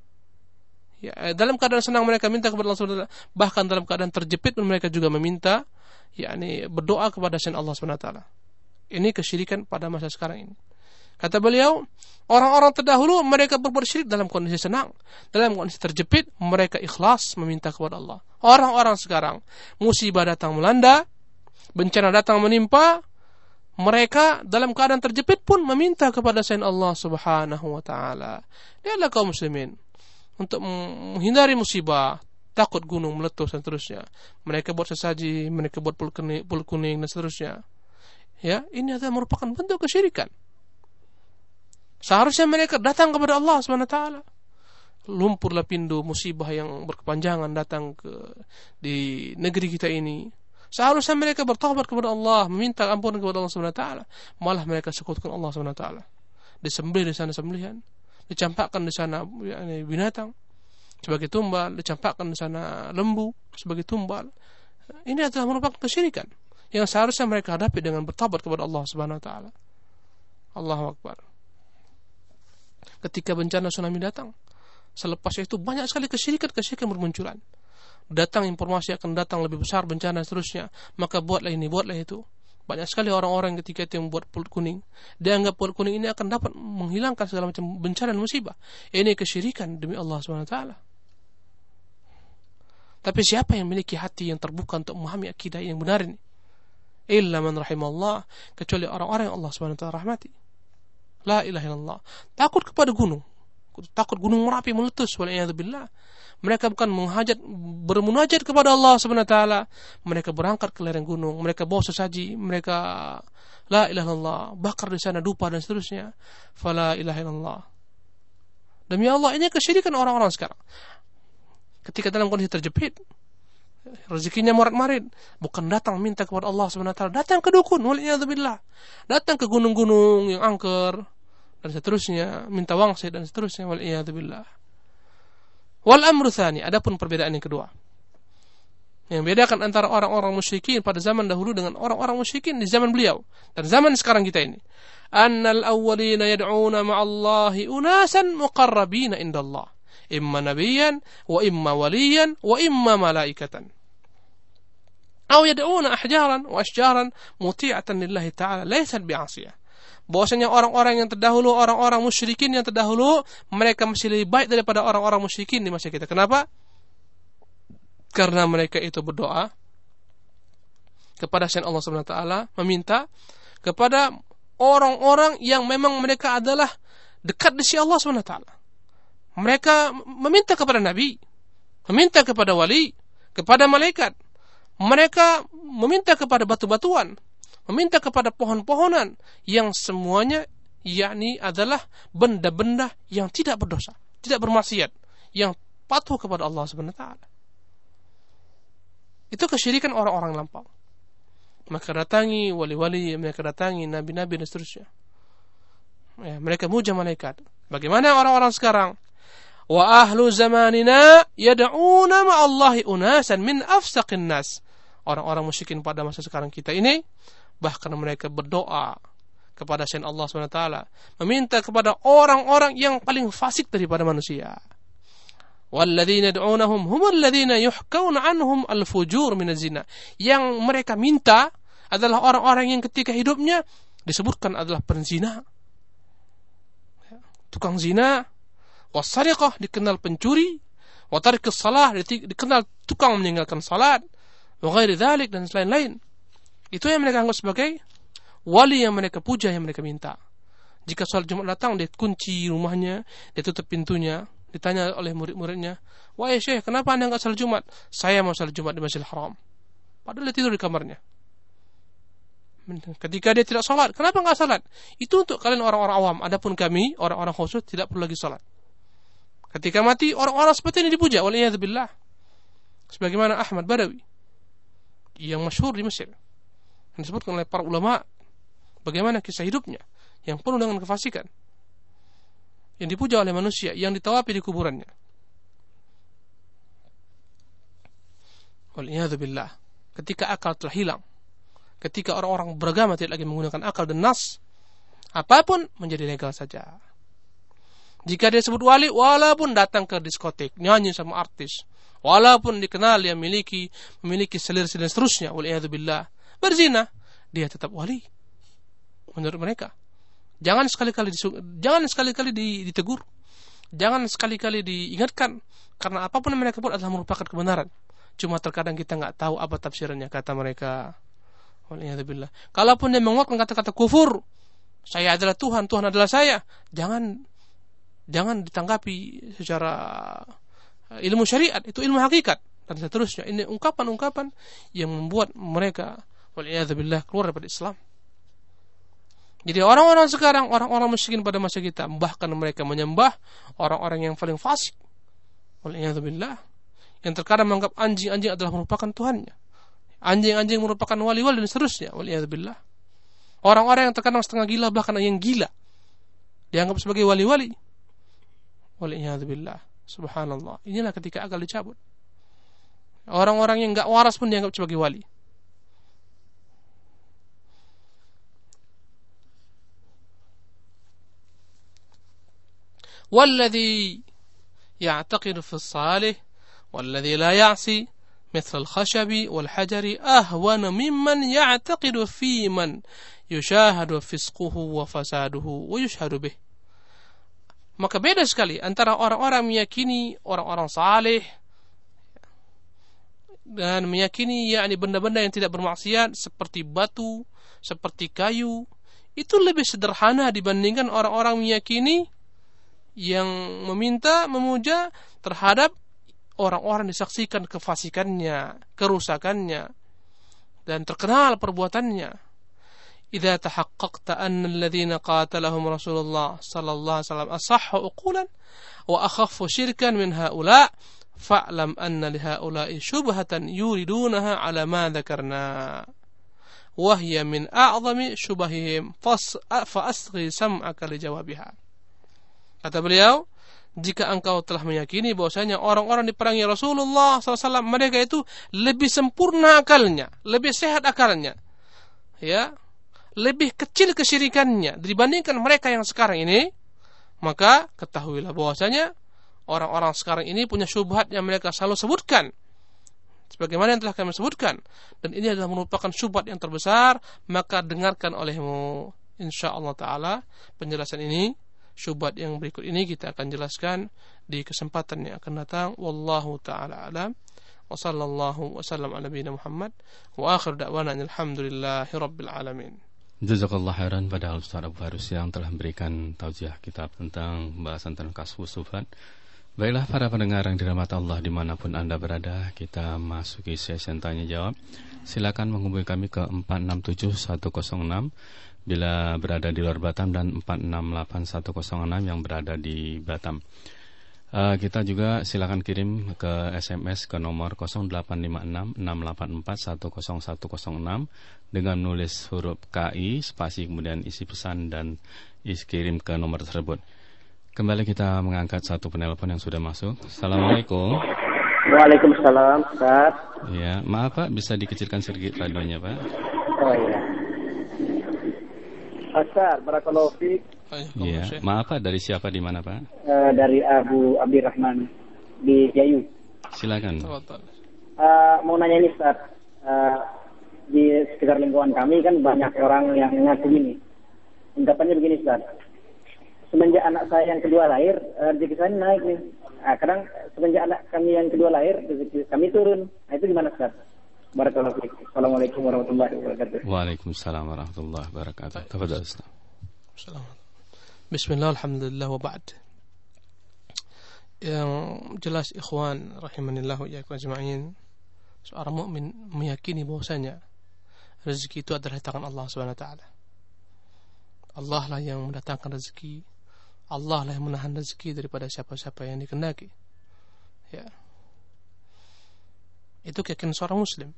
Ya, eh, dalam keadaan senang mereka minta kepada Allah SWT. Bahkan dalam keadaan terjepit pun mereka juga meminta, yakni berdoa kepada selain Allah SWT. Ini kesyirikan pada masa sekarang ini. Kata beliau, orang-orang terdahulu mereka berbuat syirik dalam kondisi senang. Dalam kondisi terjepit, mereka ikhlas meminta kepada Allah. Orang-orang sekarang, musibah datang melanda, bencana datang menimpa, mereka dalam keadaan terjepit pun meminta kepada selain Allah Subhanahu wa taala. Dia adalah kaum muslimin untuk menghindari musibah, takut gunung meletus dan seterusnya. Mereka buat sesaji, mereka buat pul kuning, pul kuning dan seterusnya. Ya, ini adalah merupakan bentuk kesyirikan. Seharusnya mereka datang kepada Allah SWT. Lumpur lapindo musibah yang berkepanjangan datang ke di negeri kita ini. Seharusnya mereka bertobat kepada Allah, meminta ampunan kepada Allah SWT. Malah mereka sekutukan Allah SWT. Disembelih di sana sembelihan dicampakkan di sana binatang sebagai tumbal, dicampakkan di sana lembu sebagai tumbal. Ini adalah merupakan kesyirikan yang seharusnya mereka hadapi dengan bertobat kepada Allah Subhanahu wa taala. Allahu Akbar. Ketika bencana tsunami datang, selepas itu banyak sekali kesyirikan-kesyirikan bermunculan. Datang informasi akan datang lebih besar bencana seterusnya, maka buatlah ini, buatlah itu. Banyak sekali orang-orang ketika itu membuat pulut kuning. Dia anggap pulut kuning ini akan dapat menghilangkan segala macam bencana dan musibah. Ini kesyirikan demi Allah SWT. Tapi siapa yang memiliki hati yang terbuka untuk memahami akidah yang benar ini? Illa man rahimallah. Kecuali orang-orang yang Allah SWT rahmati. La ilaha illallah. Takut kepada gunung. Takut gunung merapi meletus. Waliyahzubillah. Mereka bukan menghajat bermunajat kepada Allah Subhanahu. Mereka berangkat ke lereng gunung, mereka bawa sesaji, mereka la ilaha illallah, bakar di sana dupa dan seterusnya. Fala ilaha illallah. Demi Allah ini kesyirikan orang-orang sekarang. Ketika dalam kondisi terjepit, rezekinya morat-marit, bukan datang minta kepada Allah Subhanahu datang ke dukun, waliyadzubillah. Datang ke gunung-gunung yang angker dan seterusnya, minta wangsit dan seterusnya wal billah. Wal amru tsani, adapun perbedaan yang kedua. Yang bedakan antara orang-orang musyrikin pada zaman dahulu dengan orang-orang musyrikin di zaman beliau dan zaman sekarang kita ini. Annal awwalina yad'una ma'allahi unasan muqarrabina indallah. Imma nabiyan wa imma waliyan wa imma malaikatan. Atau yad'una ahjaran wa ashjaran muti'atan lillahi ta'ala bi bi'asiyah bahwasanya orang-orang yang terdahulu, orang-orang musyrikin yang terdahulu, mereka masih lebih baik daripada orang-orang musyrikin di masa kita. Kenapa? Karena mereka itu berdoa kepada Syan Allah Subhanahu wa taala, meminta kepada orang-orang yang memang mereka adalah dekat di sisi Allah Subhanahu wa taala. Mereka meminta kepada nabi, meminta kepada wali, kepada malaikat. Mereka meminta kepada batu-batuan, meminta kepada pohon-pohonan yang semuanya yakni adalah benda-benda yang tidak berdosa, tidak bermaksiat, yang patuh kepada Allah Subhanahu wa taala. Itu kesyirikan orang-orang lampau. Maka datangi wali-wali, mereka datangi nabi-nabi dan seterusnya. Ya, mereka muja malaikat. Bagaimana orang-orang sekarang? Wa ahlu zamanina yad'una ma'allahi unasan min afsaqin nas. Orang-orang musyrikin pada masa sekarang kita ini bahkan mereka berdoa kepada selain Allah SWT meminta kepada orang-orang yang paling fasik daripada manusia. Walladzina ladzina yuhkauna anhum al-fujur Yang mereka minta adalah orang-orang yang ketika hidupnya disebutkan adalah penzina. Tukang zina, wasariqah dikenal pencuri, wa salah dikenal tukang meninggalkan salat, wa ghairi dan lain-lain. Itu yang mereka anggap sebagai wali yang mereka puja yang mereka minta. Jika sholat Jumat datang, dia kunci rumahnya, dia tutup pintunya, ditanya oleh murid-muridnya, Wahai Syekh, kenapa anda nggak sholat Jumat? Saya mau sholat Jumat di Masjidil Haram. Padahal dia tidur di kamarnya. Ketika dia tidak sholat, kenapa nggak sholat? Itu untuk kalian orang-orang awam. Adapun kami, orang-orang khusus, tidak perlu lagi sholat. Ketika mati, orang-orang seperti ini dipuja. Waliyahzubillah. Sebagaimana Ahmad Badawi. Yang masyhur di Mesir. Yang disebutkan oleh para ulama bagaimana kisah hidupnya yang penuh dengan kefasikan yang dipuja oleh manusia yang ditawapi di kuburannya. Billah. Ketika akal telah hilang ketika orang-orang beragama tidak lagi menggunakan akal dan nas apa pun menjadi legal saja. Jika dia sebut wali walaupun datang ke diskotik nyanyi sama artis walaupun dikenal dia memiliki memiliki selir-selir seterusnya billah berzina dia tetap wali menurut mereka. Jangan sekali-kali jangan sekali-kali ditegur. Jangan sekali-kali diingatkan karena apa pun yang mereka buat adalah merupakan kebenaran. Cuma terkadang kita nggak tahu apa tafsirannya kata mereka. Waliyahzubillah. Kalaupun dia menguatkan kata-kata kufur, saya adalah Tuhan, Tuhan adalah saya. Jangan jangan ditanggapi secara ilmu syariat, itu ilmu hakikat dan seterusnya. Ini ungkapan-ungkapan yang membuat mereka waliyahzubillah keluar dari Islam. Jadi orang-orang sekarang, orang-orang musyrikin pada masa kita, bahkan mereka menyembah orang-orang yang paling fasik. Waliyahzubillah. Yang terkadang menganggap anjing-anjing adalah merupakan Tuhannya. Anjing-anjing merupakan wali-wali dan seterusnya. Waliyahzubillah. Orang-orang yang terkadang setengah gila, bahkan yang gila. Dianggap sebagai wali-wali. Waliyahzubillah. Subhanallah. Inilah ketika akal dicabut. Orang-orang yang gak waras pun dianggap sebagai wali. والذي يعتقد في الصالح والذي لا يعصي مثل الخشب والحجر أهون ممن يعتقد في من يشاهد فسقه وفساده ويشهد به maka beda sekali antara orang-orang meyakini orang-orang saleh dan meyakini yakni benda-benda yang tidak bermaksiat seperti batu, seperti kayu itu lebih sederhana dibandingkan orang-orang meyakini yang meminta memuja terhadap orang-orang disaksikan kefasikannya, kerusakannya dan terkenal perbuatannya. إذا تحققت أن الذين قاتلهم رسول الله صلى الله عليه وسلم أصح أقولا وأخف شركا من هؤلاء فاعلم أن لهؤلاء شبهة يوردونها على ما ذكرنا وهي من أعظم شبههم فأصغي سمعك لجوابها Kata beliau, jika engkau telah meyakini bahwasanya orang-orang diperangi Rasulullah SAW mereka itu lebih sempurna akalnya, lebih sehat akalnya, ya, lebih kecil kesyirikannya dibandingkan mereka yang sekarang ini, maka ketahuilah bahwasanya orang-orang sekarang ini punya syubhat yang mereka selalu sebutkan. Sebagaimana yang telah kami sebutkan dan ini adalah merupakan syubhat yang terbesar, maka dengarkan olehmu insyaallah taala penjelasan ini syubhat yang berikut ini kita akan jelaskan di kesempatan yang akan datang. Wallahu taala alam. Wa sallallahu wasallam ala nabiyina Muhammad. Wa akhir da'wana alhamdulillahi rabbil alamin. Jazakallah khairan pada Ustaz Abu Harus yang telah memberikan tausiah kitab tentang pembahasan tentang kasus sufat. Baiklah para pendengar yang dirahmati Allah di mana pun Anda berada, kita masuki sesi tanya jawab. Silakan menghubungi kami ke 467106 bila berada di luar Batam dan 468106 yang berada di Batam. Uh, kita juga silakan kirim ke SMS ke nomor 085668410106 dengan menulis huruf KI spasi kemudian isi pesan dan isi kirim ke nomor tersebut. Kembali kita mengangkat satu penelpon yang sudah masuk. Assalamualaikum. Waalaikumsalam, Ustaz. Ya, maaf Pak, bisa dikecilkan sedikit radionya, Pak. Oh iya. Ustaz, barakallahu fiik. Iya, maaf Pak, dari siapa di mana Pak? Uh, dari Abu Abdurrahman di Jayu. Silakan. Uh, mau nanya ini Ustaz, uh, di sekitar lingkungan kami kan banyak orang yang ngaku ini. Ungkapannya begini Ustaz, semenjak anak saya yang kedua lahir, rezeki saya naik nih. Nah, kadang semenjak anak kami yang kedua lahir, rezeki kami turun. Nah, itu gimana Ustaz? Barakallahu fiik. Assalamualaikum warahmatullahi wabarakatuh. Waalaikumsalam warahmatullahi wabarakatuh. Tafadhal Ustaz. Assalamualaikum. Bismillah, Alhamdulillah, wa ba'd Yang jelas ikhwan Rahimanillah wa ajma'in Seorang mukmin meyakini bahwasanya rezeki itu adalah tangan Allah Subhanahu wa taala. Allah lah yang mendatangkan rezeki. Allah lah yang menahan rezeki daripada siapa-siapa yang dikehendaki. Ya. Itu keyakinan seorang muslim.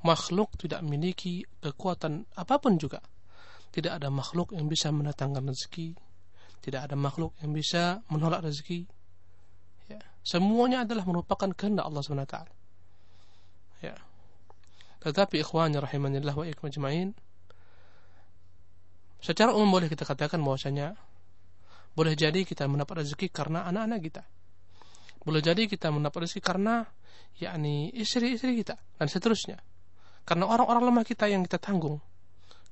Makhluk tidak memiliki kekuatan apa pun juga tidak ada makhluk yang bisa mendatangkan rezeki. Tidak ada makhluk yang bisa menolak rezeki. Ya. Semuanya adalah merupakan kehendak Allah SWT. Ya. Tetapi ikhwannya rahimanillah wa ikhwan jema'in. Secara umum boleh kita katakan bahwasanya boleh jadi kita mendapat rezeki karena anak-anak kita. Boleh jadi kita mendapat rezeki karena yakni istri-istri kita dan seterusnya. Karena orang-orang lemah kita yang kita tanggung.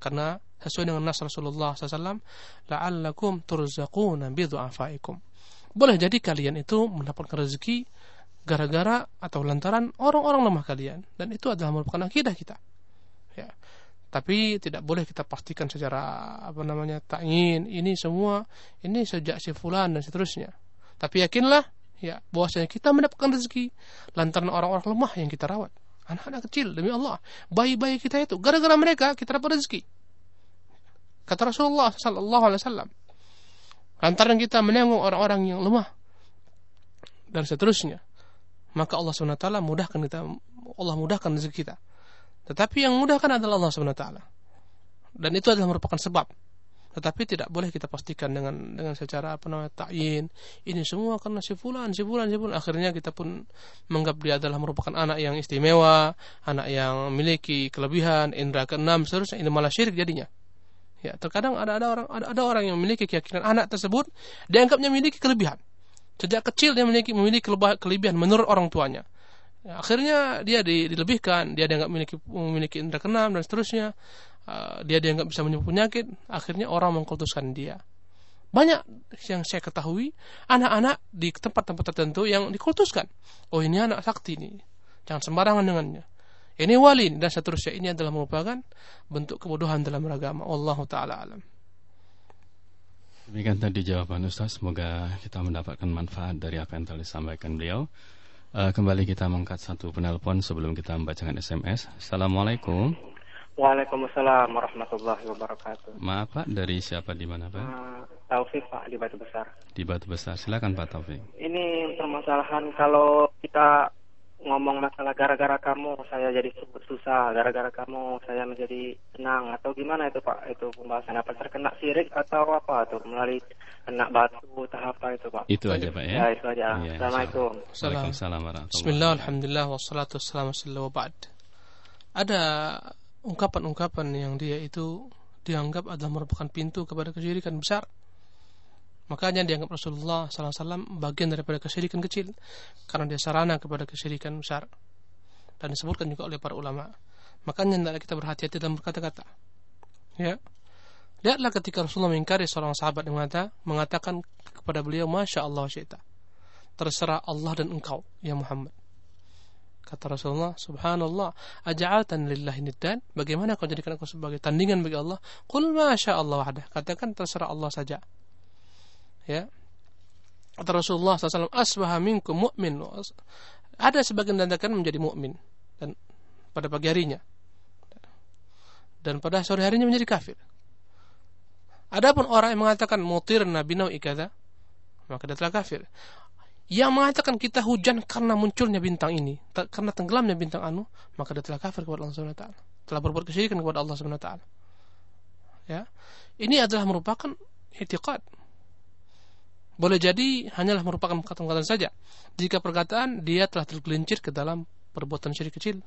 Karena sesuai dengan nas Rasulullah SAW la'allakum turzaquna bidu'afaikum. Boleh jadi kalian itu mendapatkan rezeki gara-gara atau lantaran orang-orang lemah kalian. Dan itu adalah merupakan akidah kita. Ya. Tapi tidak boleh kita pastikan secara apa namanya ta'yin ini semua ini sejak si fulan dan seterusnya. Tapi yakinlah ya bahwasanya kita mendapatkan rezeki lantaran orang-orang lemah yang kita rawat anak-anak kecil demi Allah bayi-bayi kita itu gara-gara mereka kita dapat rezeki Kata Rasulullah sallallahu alaihi wasallam. Lantaran kita menengok orang-orang yang lemah dan seterusnya, maka Allah SWT mudahkan kita Allah mudahkan rezeki kita. Tetapi yang mudahkan adalah Allah SWT. Dan itu adalah merupakan sebab. Tetapi tidak boleh kita pastikan dengan dengan secara apa namanya ta'yin. Ini semua karena si fulan, si fulan, si fulan. Akhirnya kita pun menganggap dia adalah merupakan anak yang istimewa, anak yang memiliki kelebihan, indera keenam, seterusnya. Ini malah syirik jadinya. Ya, terkadang ada ada orang ada, ada orang yang memiliki keyakinan anak tersebut dianggapnya memiliki kelebihan. Sejak kecil dia memiliki memiliki kelebihan menurut orang tuanya. Ya, akhirnya dia dilebihkan, dia dianggap memiliki memiliki indera keenam dan seterusnya. Uh, dia dianggap bisa menyembuh penyakit, akhirnya orang mengkultuskan dia. Banyak yang saya ketahui anak-anak di tempat-tempat tertentu yang dikultuskan. Oh ini anak sakti nih, jangan sembarangan dengannya. Ini wali dan seterusnya. Ini adalah merupakan bentuk kebodohan dalam beragama. Allah taala alam. Demikian tadi jawaban Ustaz. Semoga kita mendapatkan manfaat dari apa yang telah disampaikan beliau. Uh, Kembali kita mengangkat satu penelpon sebelum kita membacakan SMS Assalamualaikum Waalaikumsalam warahmatullahi wabarakatuh Maaf Pak, dari siapa di mana Pak? Uh, Taufik Pak, di Batu Besar Di Batu Besar, silakan Pak Taufik Ini permasalahan kalau kita ngomong masalah gara-gara kamu saya jadi susah, gara-gara kamu saya menjadi tenang atau gimana itu Pak? Itu pembahasan apa terkena sirik atau apa tuh melalui kena batu tahap apa itu Pak? Itu aja Pak ya. Ya itu aja. Ya, Assalamualaikum. Waalaikumsalam warahmatullahi Bismillah, alhamdulillah, wassalatu wassalamu ala ba'd. Ada ungkapan-ungkapan yang dia itu dianggap adalah merupakan pintu kepada kesyirikan besar Makanya dianggap Rasulullah SAW bagian daripada kesyirikan kecil karena dia sarana kepada kesyirikan besar. Dan disebutkan juga oleh para ulama. Makanya hendaklah kita berhati-hati dalam berkata-kata. Ya. Lihatlah ketika Rasulullah mengingkari seorang sahabat yang mengata, mengatakan kepada beliau, Masya Allah syaita. Terserah Allah dan engkau, ya Muhammad. Kata Rasulullah, Subhanallah, aja'altan lillahi niddan. Bagaimana kau jadikan aku sebagai tandingan bagi Allah? Qul masya Allah wahdah. Katakan terserah Allah saja ya kata Rasulullah SAW asbaha minkum mu'min ada sebagian dandakan menjadi mukmin dan pada pagi harinya dan pada sore harinya menjadi kafir adapun orang yang mengatakan mutir nabi nau ikada maka dia telah kafir yang mengatakan kita hujan karena munculnya bintang ini, karena tenggelamnya bintang anu, maka dia telah kafir kepada Allah Subhanahu wa taala. Telah berbuat kesyirikan kepada Allah Subhanahu wa taala. Ya. Ini adalah merupakan i'tiqad. Boleh jadi hanyalah merupakan perkataan saja. Jika perkataan dia telah tergelincir ke dalam perbuatan syirik kecil.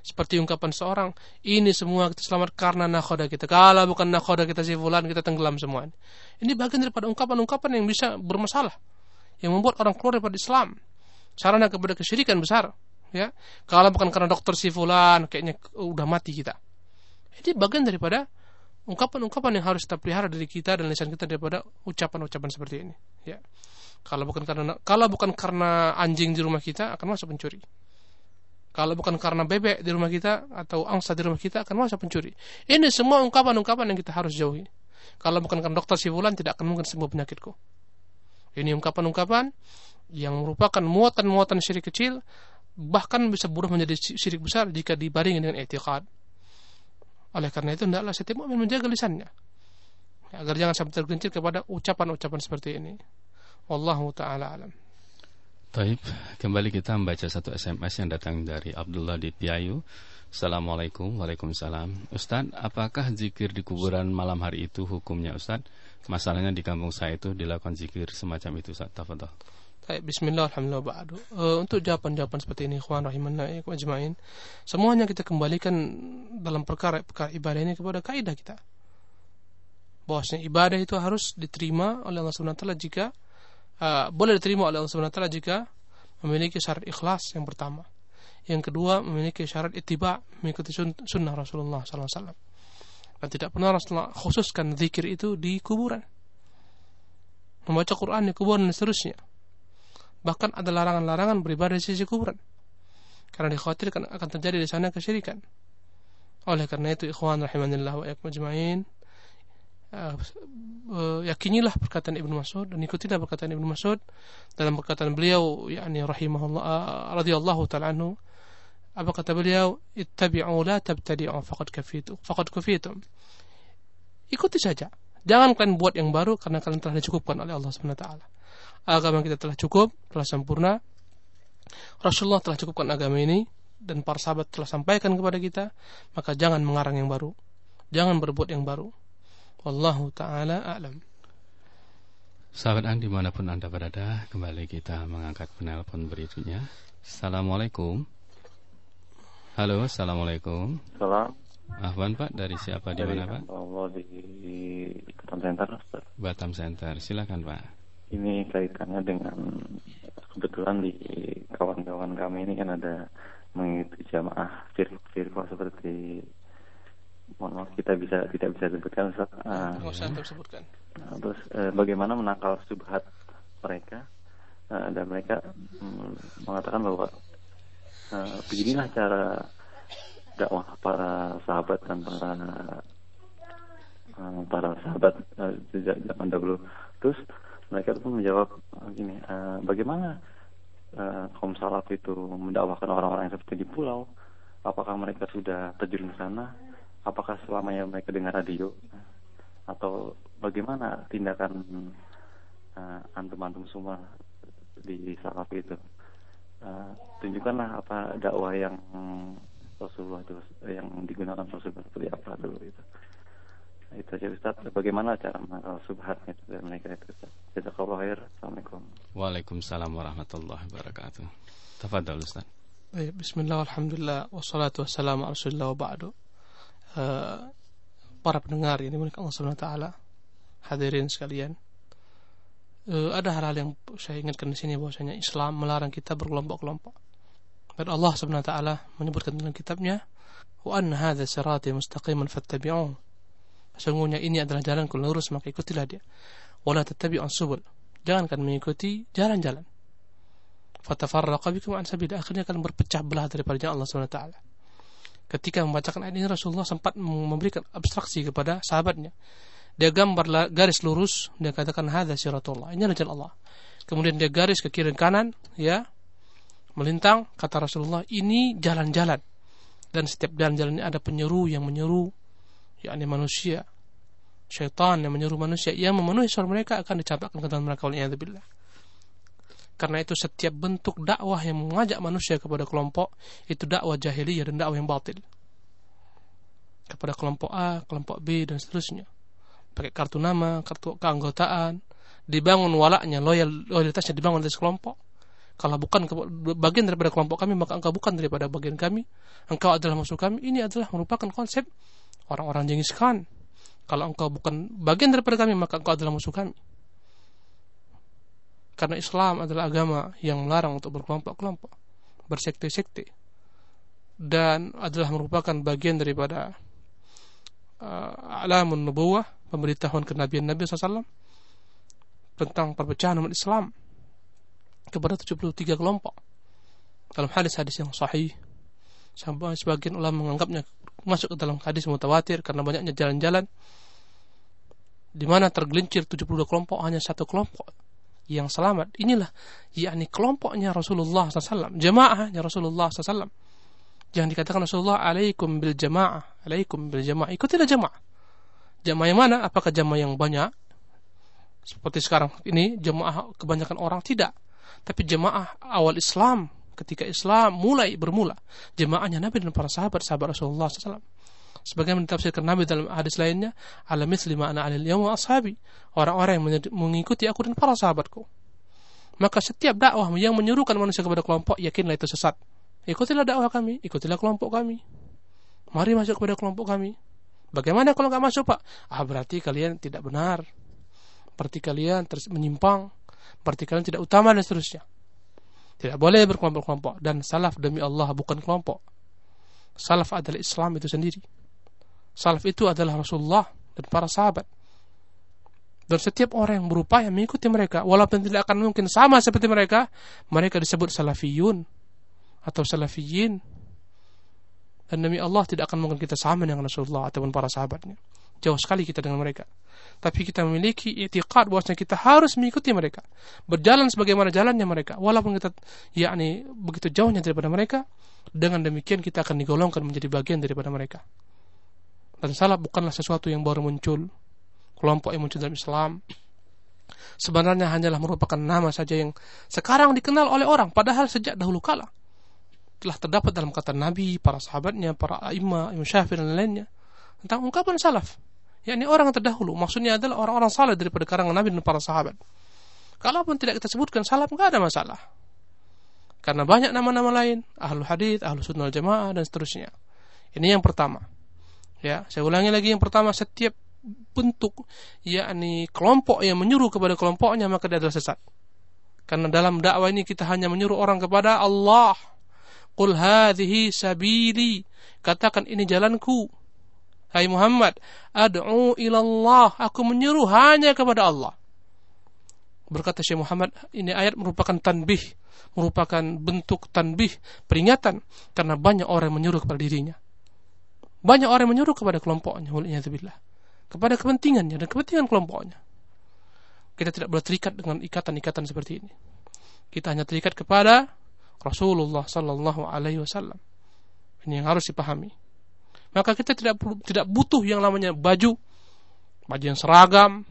Seperti ungkapan seorang, ini semua kita selamat karena nakhoda kita. Kalau bukan nakhoda kita si fulan, kita tenggelam semua. Ini bagian daripada ungkapan-ungkapan yang bisa bermasalah yang membuat orang keluar daripada Islam. Sarana kepada kesyirikan besar. Ya, kalau bukan karena dokter si fulan, kayaknya udah mati kita. Ini bagian daripada ungkapan-ungkapan yang harus kita pelihara dari kita dan lisan kita daripada ucapan-ucapan seperti ini. Ya, kalau bukan karena kalau bukan karena anjing di rumah kita akan masuk pencuri. Kalau bukan karena bebek di rumah kita atau angsa di rumah kita akan masuk pencuri. Ini semua ungkapan-ungkapan yang kita harus jauhi. Kalau bukan karena dokter si fulan tidak akan mungkin sembuh penyakitku. Ini ungkapan-ungkapan yang merupakan muatan-muatan syirik kecil bahkan bisa berubah menjadi syirik besar jika dibaringi dengan etikad. Oleh karena itu hendaklah setiap mukmin menjaga lisannya agar jangan sampai tergelincir kepada ucapan-ucapan seperti ini. Wallahu taala alam. Taib, kembali kita membaca satu SMS yang datang dari Abdullah di Piayu. Assalamualaikum, waalaikumsalam. Ustaz, apakah zikir di kuburan malam hari itu hukumnya Ustaz? Masalahnya di kampung saya itu dilakukan zikir semacam itu tafadhol. Baik, bismillah alhamdulillah. Uh, untuk jawaban-jawaban seperti ini ikhwan rahimanna ya ajmain, semuanya kita kembalikan dalam perkara-perkara ibadah ini kepada kaidah kita. Bahwasanya ibadah itu harus diterima oleh Allah Subhanahu wa taala jika uh, boleh diterima oleh Allah Subhanahu wa taala jika memiliki syarat ikhlas yang pertama. Yang kedua memiliki syarat ittiba mengikuti sunnah Rasulullah sallallahu alaihi wasallam dan tidak pernah Rasulullah khususkan zikir itu di kuburan. Membaca Quran di kuburan dan seterusnya. Bahkan ada larangan-larangan beribadah di sisi kuburan. Karena dikhawatirkan akan terjadi di sana kesyirikan. Oleh karena itu ikhwan rahimanillah wa yakum ajma'in uh, uh, yakinilah perkataan Ibnu Mas'ud dan ikutilah perkataan Ibnu Mas'ud dalam perkataan beliau yakni rahimahullah uh, radhiyallahu taala anhu apa kata beliau? Ittabi'u la tabtadi'u faqad kafitu faqad kufitum. Ikuti saja. Jangan kalian buat yang baru karena kalian telah dicukupkan oleh Allah Subhanahu wa taala. Agama kita telah cukup telah sempurna. Rasulullah telah cukupkan agama ini dan para sahabat telah sampaikan kepada kita maka jangan mengarang yang baru. Jangan berbuat yang baru. Wallahu taala a'lam. Sahabat Anda di mana pun Anda berada Kembali kita mengangkat penelpon berikutnya. Assalamualaikum Halo, assalamualaikum. Salam. Ahwan Pak, dari siapa di mana Pak? Allah di Batam Center. Ustaz. Batam Center, silakan Pak. Ini kaitannya dengan kebetulan di kawan-kawan kami ini kan ada mengikuti jamaah virtual seperti mohon maaf kita bisa tidak bisa sebutkan Ustaz. Uh, usah sebutkan. Nah, terus uh, bagaimana menangkal subhat mereka uh, dan mereka um, mengatakan bahwa uh, beginilah cara dakwah para sahabat dan para uh, para sahabat uh, sejak zaman dahulu. Terus mereka pun menjawab gini, uh, bagaimana uh, kaum salaf itu mendakwahkan orang-orang yang seperti di pulau? Apakah mereka sudah terjun ke sana? Apakah selamanya mereka dengar radio? Atau bagaimana tindakan uh, antum-antum semua di salaf itu? Uh, tunjukkanlah apa dakwah yang Rasulullah itu yang digunakan Rasulullah seperti apa dulu itu. Itu aja Ustaz. Bagaimana cara menangkal subhatnya itu dari mereka itu Ustaz. Jazakallah khair. Assalamualaikum. Waalaikumsalam warahmatullahi wabarakatuh. Tafadhal Ustaz. Baik, bismillah, alhamdulillah, wassalatu wassalamu ala rasulillah wa ba'du. Uh, para pendengar ini milik Allah Subhanahu wa taala. Hadirin sekalian uh, ada hal-hal yang saya ingatkan di sini bahwasanya Islam melarang kita berkelompok-kelompok. Dan Allah Subhanahu wa taala menyebutkan dalam kitabnya, "Wa anna hadza sirati mustaqiman fattabi'uh." Sesungguhnya ini adalah jalan yang lurus maka ikutilah dia. Wala tattabi'un subul. Jangan kalian mengikuti jalan-jalan. Fatafarraqa bikum an sabil. Akhirnya kalian berpecah belah daripada jalan Allah Subhanahu wa taala. Ketika membacakan ayat ini Rasulullah sempat memberikan abstraksi kepada sahabatnya dia gambar garis lurus, dia katakan hadza siratullah. Ini adalah jalan Allah. Kemudian dia garis ke kiri dan kanan, ya. Melintang kata Rasulullah, ini jalan-jalan. Dan setiap jalan-jalan ini ada penyeru yang menyeru yakni manusia. Syaitan yang menyeru manusia yang memenuhi suara mereka akan dicampakkan ke dalam neraka waliyadzubillah. Karena itu setiap bentuk dakwah yang mengajak manusia kepada kelompok itu dakwah jahiliyah dan dakwah yang batil. Kepada kelompok A, kelompok B dan seterusnya. Pakai kartu nama, kartu keanggotaan, dibangun walaknya, loyal, loyalitasnya dibangun dari kelompok. Kalau bukan bagian daripada kelompok kami, maka engkau bukan daripada bagian kami. Engkau adalah musuh kami. Ini adalah merupakan konsep orang-orang jengis Khan. Kalau engkau bukan bagian daripada kami, maka engkau adalah musuh kami. Karena Islam adalah agama yang melarang untuk berkelompok-kelompok, bersekte-sekte, dan adalah merupakan bagian daripada uh, alamun nubuwah, pemberitahuan kenabian Nabi SAW tentang perpecahan umat Islam kepada 73 kelompok. Dalam hadis-hadis yang sahih, sampai sebagian ulama menganggapnya masuk ke dalam hadis mutawatir karena banyaknya jalan-jalan di mana tergelincir 72 kelompok hanya satu kelompok yang selamat. Inilah yakni kelompoknya Rasulullah SAW, jamaahnya Rasulullah SAW. Jangan dikatakan Rasulullah alaikum bil jamaah, alaikum bil jamaah. Ikutilah jamaah. Jamaah yang mana? Apakah jamaah yang banyak? Seperti sekarang ini jamaah kebanyakan orang tidak. Tapi jamaah awal Islam ketika Islam mulai bermula. Jamaahnya Nabi dan para sahabat, sahabat Rasulullah SAW sebagaimana ditafsirkan Nabi dalam hadis lainnya ala misli ma ana alil yawma ashabi orang-orang yang mengikuti aku dan para sahabatku maka setiap dakwah yang menyuruhkan manusia kepada kelompok yakinlah itu sesat ikutilah dakwah kami ikutilah kelompok kami mari masuk kepada kelompok kami bagaimana kalau nggak masuk pak? Ah berarti kalian tidak benar. Berarti kalian terus menyimpang. Berarti kalian tidak utama dan seterusnya. Tidak boleh berkelompok-kelompok. Dan salaf demi Allah bukan kelompok. Salaf adalah Islam itu sendiri. Salaf itu adalah Rasulullah dan para sahabat. Dan setiap orang yang berupaya mengikuti mereka, walaupun tidak akan mungkin sama seperti mereka, mereka disebut salafiyun atau salafiyin. Dan demi Allah tidak akan mungkin kita sama dengan Rasulullah ataupun para sahabatnya. Jauh sekali kita dengan mereka. Tapi kita memiliki itiqad bahwasanya kita harus mengikuti mereka. Berjalan sebagaimana jalannya mereka. Walaupun kita yakni begitu jauhnya daripada mereka, dengan demikian kita akan digolongkan menjadi bagian daripada mereka. Dan salaf bukanlah sesuatu yang baru muncul. Kelompok yang muncul dalam Islam. Sebenarnya hanyalah merupakan nama saja yang sekarang dikenal oleh orang. Padahal sejak dahulu kala. Telah terdapat dalam kata Nabi, para sahabatnya, para imam, Imam Syafi'i dan lainnya. Tentang ungkapan salaf. yakni orang terdahulu. Maksudnya adalah orang-orang saleh daripada karangan Nabi dan para sahabat. Kalaupun tidak kita sebutkan salaf, nggak ada masalah. Karena banyak nama-nama lain, ahlu hadith, ahlu sunnah jamaah, dan seterusnya. Ini yang pertama. Ya, saya ulangi lagi yang pertama setiap bentuk yakni kelompok yang menyuruh kepada kelompoknya maka dia adalah sesat. Karena dalam dakwah ini kita hanya menyuruh orang kepada Allah. Qul hadhihi sabili. Katakan ini jalanku. Hai Muhammad, ad'u ilallah. Aku menyuruh hanya kepada Allah. Berkata Syekh Muhammad, ini ayat merupakan tanbih, merupakan bentuk tanbih, peringatan karena banyak orang yang menyuruh kepada dirinya. Banyak orang menyuruh kepada kelompoknya, waliyadzubillah. Kepada kepentingannya dan kepentingan kelompoknya. Kita tidak boleh terikat dengan ikatan-ikatan seperti ini. Kita hanya terikat kepada Rasulullah sallallahu alaihi wasallam. Ini yang harus dipahami. Maka kita tidak tidak butuh yang namanya baju, baju yang seragam,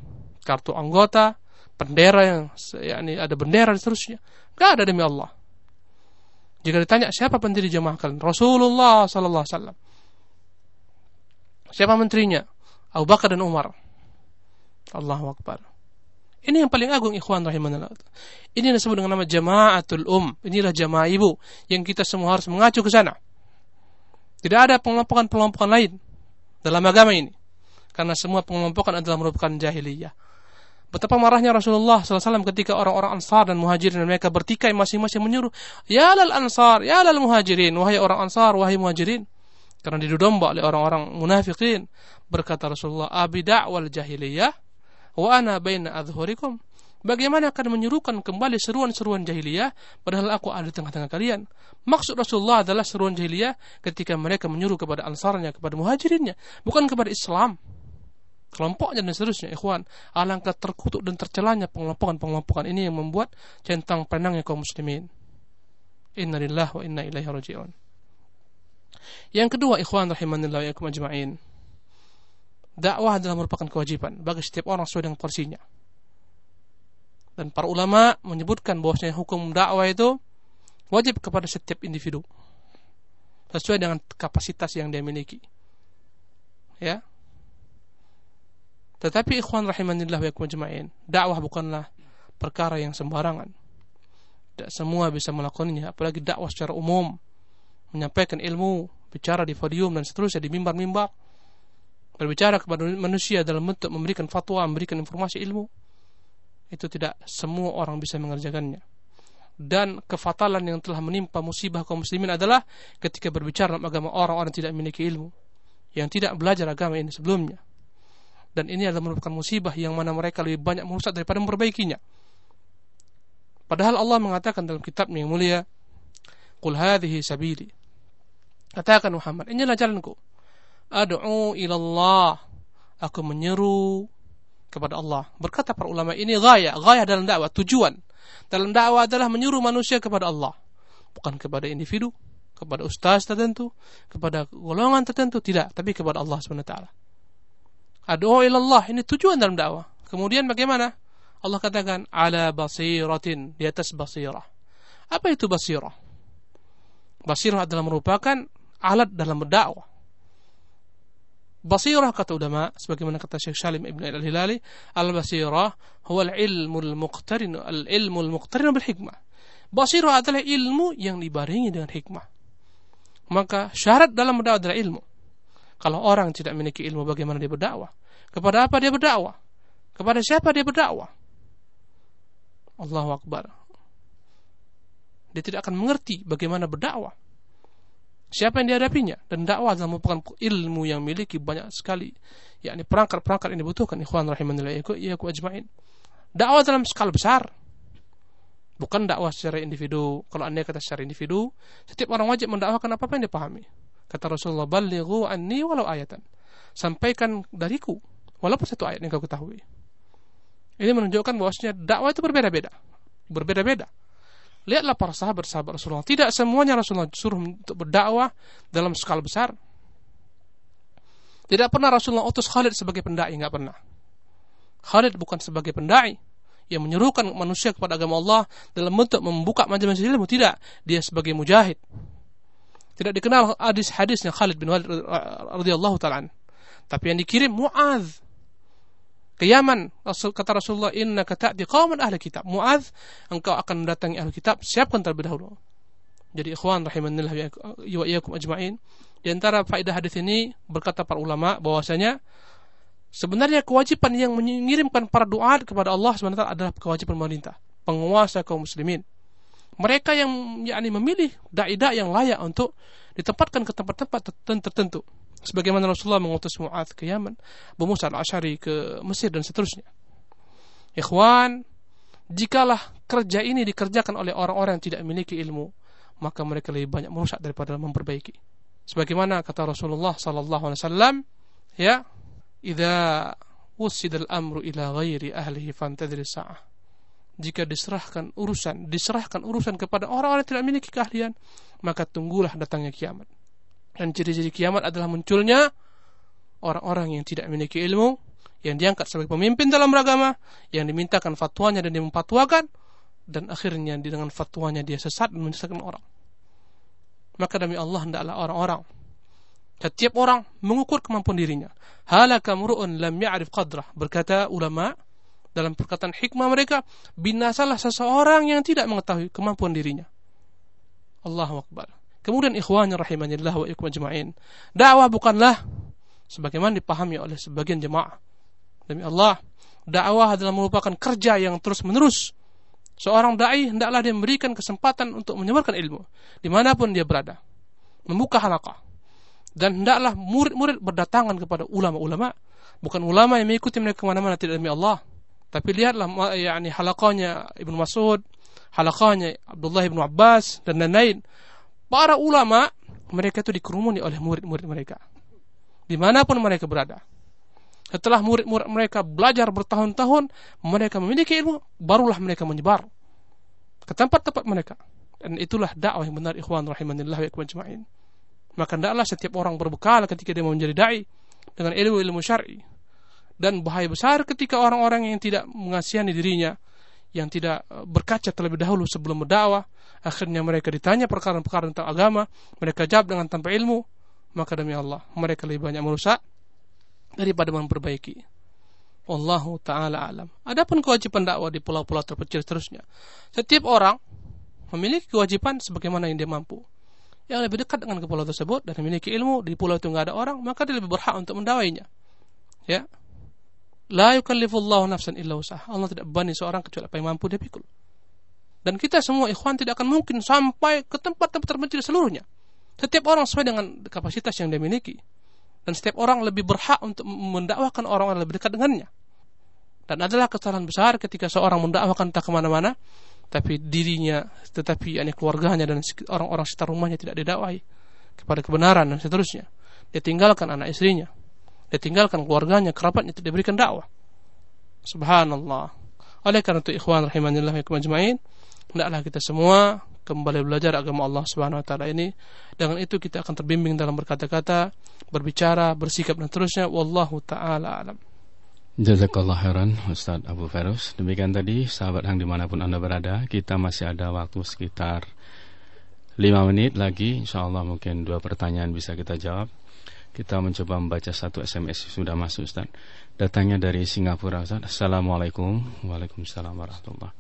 kartu anggota, bendera yang yakni ada bendera dan seterusnya. Gak ada demi Allah. Jika ditanya siapa pendiri jemaah kalian? Rasulullah sallallahu alaihi wasallam. Siapa menterinya? Abu Bakar dan Umar. Allahu Akbar. Ini yang paling agung ikhwan rahimahullah. Ini disebut dengan nama jamaatul um. Inilah jamaah ibu yang kita semua harus mengacu ke sana. Tidak ada pengelompokan-pengelompokan lain dalam agama ini. Karena semua pengelompokan adalah merupakan jahiliyah. Betapa marahnya Rasulullah SAW ketika orang-orang Ansar dan Muhajirin mereka bertikai masing-masing menyuruh, Ya lal Ansar, ya lal Muhajirin, wahai orang Ansar, wahai Muhajirin karena didu domba oleh orang-orang munafikin berkata Rasulullah abi da'wal jahiliyah wa ana baina adhhurikum Bagaimana akan menyuruhkan kembali seruan-seruan jahiliyah padahal aku ada di tengah-tengah kalian? Maksud Rasulullah adalah seruan jahiliyah ketika mereka menyuruh kepada ansarnya, kepada muhajirinnya, bukan kepada Islam. Kelompoknya dan seterusnya, ikhwan. Alangkah terkutuk dan tercelanya pengelompokan-pengelompokan ini yang membuat centang penangnya kaum muslimin. Inna lillah wa inna ilaihi raji'un. Yang kedua, ikhwan rahimanillah ya ajma'in. Dakwah adalah merupakan kewajiban bagi setiap orang sesuai dengan porsinya. Dan para ulama menyebutkan bahwasanya hukum dakwah itu wajib kepada setiap individu sesuai dengan kapasitas yang dia miliki. Ya. Tetapi ikhwan rahimanillah wa jema'in, dakwah bukanlah perkara yang sembarangan. Tidak semua bisa melakukannya, apalagi dakwah secara umum, menyampaikan ilmu, bicara di podium dan seterusnya di mimbar-mimbar, berbicara kepada manusia dalam bentuk memberikan fatwa, memberikan informasi ilmu, itu tidak semua orang bisa mengerjakannya. Dan kefatalan yang telah menimpa musibah kaum muslimin adalah ketika berbicara dalam agama orang-orang tidak memiliki ilmu, yang tidak belajar agama ini sebelumnya dan ini adalah merupakan musibah yang mana mereka lebih banyak merusak daripada memperbaikinya. Padahal Allah mengatakan dalam kitab yang mulia, "Qul hadhihi sabili." Katakan Muhammad, inilah jalanku. Ad'u ila Allah. Aku menyeru kepada Allah. Berkata para ulama ini gaya, gaya dalam dakwah, tujuan. Dalam dakwah adalah menyuruh manusia kepada Allah, bukan kepada individu, kepada ustaz tertentu, kepada golongan tertentu, tidak, tapi kepada Allah SWT. Ad'u ilallah ini tujuan dalam dakwah. Kemudian bagaimana? Allah katakan ala basiratin di atas basirah. Apa itu basirah? Basirah adalah merupakan alat dalam berdakwah. Basirah kata ulama sebagaimana kata Syekh Salim Ibn Al-Hilali, al-basirah huwa al-ilmu al-muqtarin al-ilmu al-muqtarin bil hikmah. Basirah adalah ilmu yang dibarengi dengan hikmah. Maka syarat dalam berdakwah adalah ilmu. Kalau orang tidak memiliki ilmu bagaimana dia berdakwah? Kepada apa dia berdakwah? Kepada siapa dia berdakwah? Allahu Akbar. Dia tidak akan mengerti bagaimana berdakwah. Siapa yang dihadapinya? Dan dakwah adalah merupakan ilmu yang memiliki banyak sekali yakni perangkat-perangkat yang dibutuhkan ikhwan rahimanillah ku ajmain. Dakwah dalam skala besar. Bukan dakwah secara individu. Kalau anda kata secara individu, setiap orang wajib mendakwahkan apa-apa yang dipahami. Kata Rasulullah, "Ballighu anni walau ayatan." Sampaikan dariku walaupun satu ayat yang kau ketahui. Ini menunjukkan bahwasanya dakwah itu berbeda-beda. Berbeda-beda. Lihatlah para sahabat-sahabat Rasulullah. Tidak semuanya Rasulullah suruh untuk berdakwah dalam skala besar. Tidak pernah Rasulullah utus Khalid sebagai pendai, nggak pernah. Khalid bukan sebagai pendai yang menyerukan manusia kepada agama Allah dalam bentuk membuka majelis ilmu, tidak. Dia sebagai mujahid tidak dikenal hadis-hadisnya Khalid bin Walid radhiyallahu taala. Tapi yang dikirim Muaz ke Yaman. Rasul kata Rasulullah, "Inna ta'ti qauman ahli kitab." Muaz, engkau akan mendatangi ahli kitab, siapkan terlebih dahulu. Jadi ikhwan rahimanillah wa iyyakum ajmain. Di antara faedah hadis ini berkata para ulama bahwasanya sebenarnya kewajiban yang mengirimkan para doa kepada Allah SWT adalah kewajiban pemerintah, penguasa kaum muslimin mereka yang yakni memilih dai-dai yang layak untuk ditempatkan ke tempat-tempat tertentu. Sebagaimana Rasulullah mengutus Mu'adz ke Yaman, Abu Musa al-Ash'ari ke Mesir dan seterusnya. Ikhwan, jikalah kerja ini dikerjakan oleh orang-orang yang tidak memiliki ilmu, maka mereka lebih banyak merusak daripada memperbaiki. Sebagaimana kata Rasulullah sallallahu alaihi wasallam, ya, "Idza wusida al-amru ila ghairi ahlihi fantadhir sa'ah." jika diserahkan urusan, diserahkan urusan kepada orang-orang yang tidak memiliki keahlian, maka tunggulah datangnya kiamat. Dan ciri-ciri kiamat adalah munculnya orang-orang yang tidak memiliki ilmu, yang diangkat sebagai pemimpin dalam beragama, yang dimintakan fatwanya dan dia memfatwakan, dan akhirnya dengan fatwanya dia sesat dan menyesatkan orang. Maka demi Allah hendaklah orang-orang setiap orang mengukur kemampuan dirinya. Halaka mur'un lam ya'rif qadrah. Berkata ulama, dalam perkataan hikmah mereka, binasalah seseorang yang tidak mengetahui kemampuan dirinya. Allahu Akbar. Kemudian ikhwannya rahimanillah wa ikum ajma'in. Dakwah bukanlah sebagaimana dipahami oleh sebagian jemaah. Demi Allah, dakwah adalah merupakan kerja yang terus-menerus. Seorang dai hendaklah dia memberikan kesempatan untuk menyebarkan ilmu di mana pun dia berada. Membuka halakah. Dan hendaklah murid-murid berdatangan kepada ulama-ulama. Bukan ulama yang mengikuti mereka ke mana-mana tidak demi Allah. Tapi lihatlah yakni halaqanya Ibnu Mas'ud, halaqanya Abdullah Ibnu Abbas dan lain-lain. Para ulama mereka itu dikerumuni oleh murid-murid mereka. Di mana pun mereka berada. Setelah murid-murid mereka belajar bertahun-tahun, mereka memiliki ilmu, barulah mereka menyebar ke tempat-tempat mereka. Dan itulah dakwah yang benar ikhwan rahimanillah wa. Maka hendaklah setiap orang berbekal ketika dia mau menjadi dai dengan ilmu-ilmu syar'i dan bahaya besar ketika orang-orang yang tidak mengasihani dirinya yang tidak eh, berkaca terlebih dahulu sebelum berdakwah, akhirnya mereka ditanya perkara-perkara tentang agama, mereka jawab dengan tanpa ilmu, maka demi Allah, mereka lebih banyak merusak daripada memperbaiki. Wallahu taala alam. Adapun kewajiban dakwah di pulau-pulau terpencil seterusnya, setiap orang memiliki kewajiban sebagaimana yang dia mampu. Yang lebih dekat dengan ke pulau tersebut dan memiliki ilmu di pulau itu nggak ada orang, maka dia lebih berhak untuk mendawainya. Ya, La yukallifullahu nafsan illa usaha. Allah tidak bebani seorang kecuali apa yang mampu dia pikul. Dan kita semua ikhwan tidak akan mungkin sampai ke tempat-tempat terpencil seluruhnya. Setiap orang sesuai dengan kapasitas yang dia miliki. Dan setiap orang lebih berhak untuk mendakwakan orang-orang lebih dekat dengannya. Dan adalah kesalahan besar ketika seorang mendakwakan tak ke mana-mana, tapi dirinya, tetapi yakni keluarganya dan orang-orang sekitar rumahnya tidak didakwai kepada kebenaran dan seterusnya. Dia tinggalkan anak istrinya, dia tinggalkan keluarganya, kerabatnya tidak diberikan dakwah. Subhanallah. Oleh karena itu ikhwan rahimanillah wa majma'in, hendaklah kita semua kembali belajar agama Allah Subhanahu wa taala ini. Dengan itu kita akan terbimbing dalam berkata-kata, berbicara, bersikap dan terusnya. Wallahu taala alam. Jazakallah khairan Ustaz Abu Ferus. Demikian tadi sahabat yang di mana pun Anda berada, kita masih ada waktu sekitar 5 menit lagi. Insya Allah mungkin dua pertanyaan bisa kita jawab. Kita mencoba membaca satu SMS sudah masuk Ustaz. Datangnya dari Singapura Ustaz. Assalamualaikum. Waalaikumsalam warahmatullahi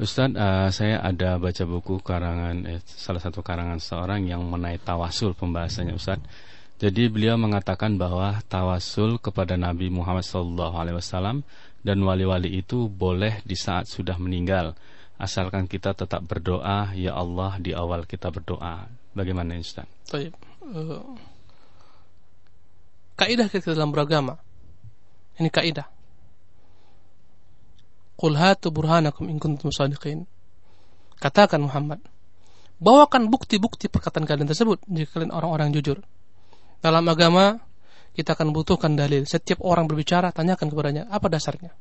Ustaz, uh, saya ada baca buku karangan eh, salah satu karangan seorang yang menaik tawasul pembahasannya Ustaz. Jadi beliau mengatakan bahwa tawasul kepada Nabi Muhammad SAW dan wali-wali itu boleh di saat sudah meninggal, asalkan kita tetap berdoa, ya Allah di awal kita berdoa. Bagaimana Ustaz? Baik. Uh kaidah kita dalam beragama. Ini kaidah. Qul hatu burhanakum in kuntum sadiqin. Katakan Muhammad, bawakan bukti-bukti perkataan kalian tersebut jika kalian orang-orang jujur. Dalam agama kita akan butuhkan dalil. Setiap orang berbicara tanyakan kepadanya apa dasarnya.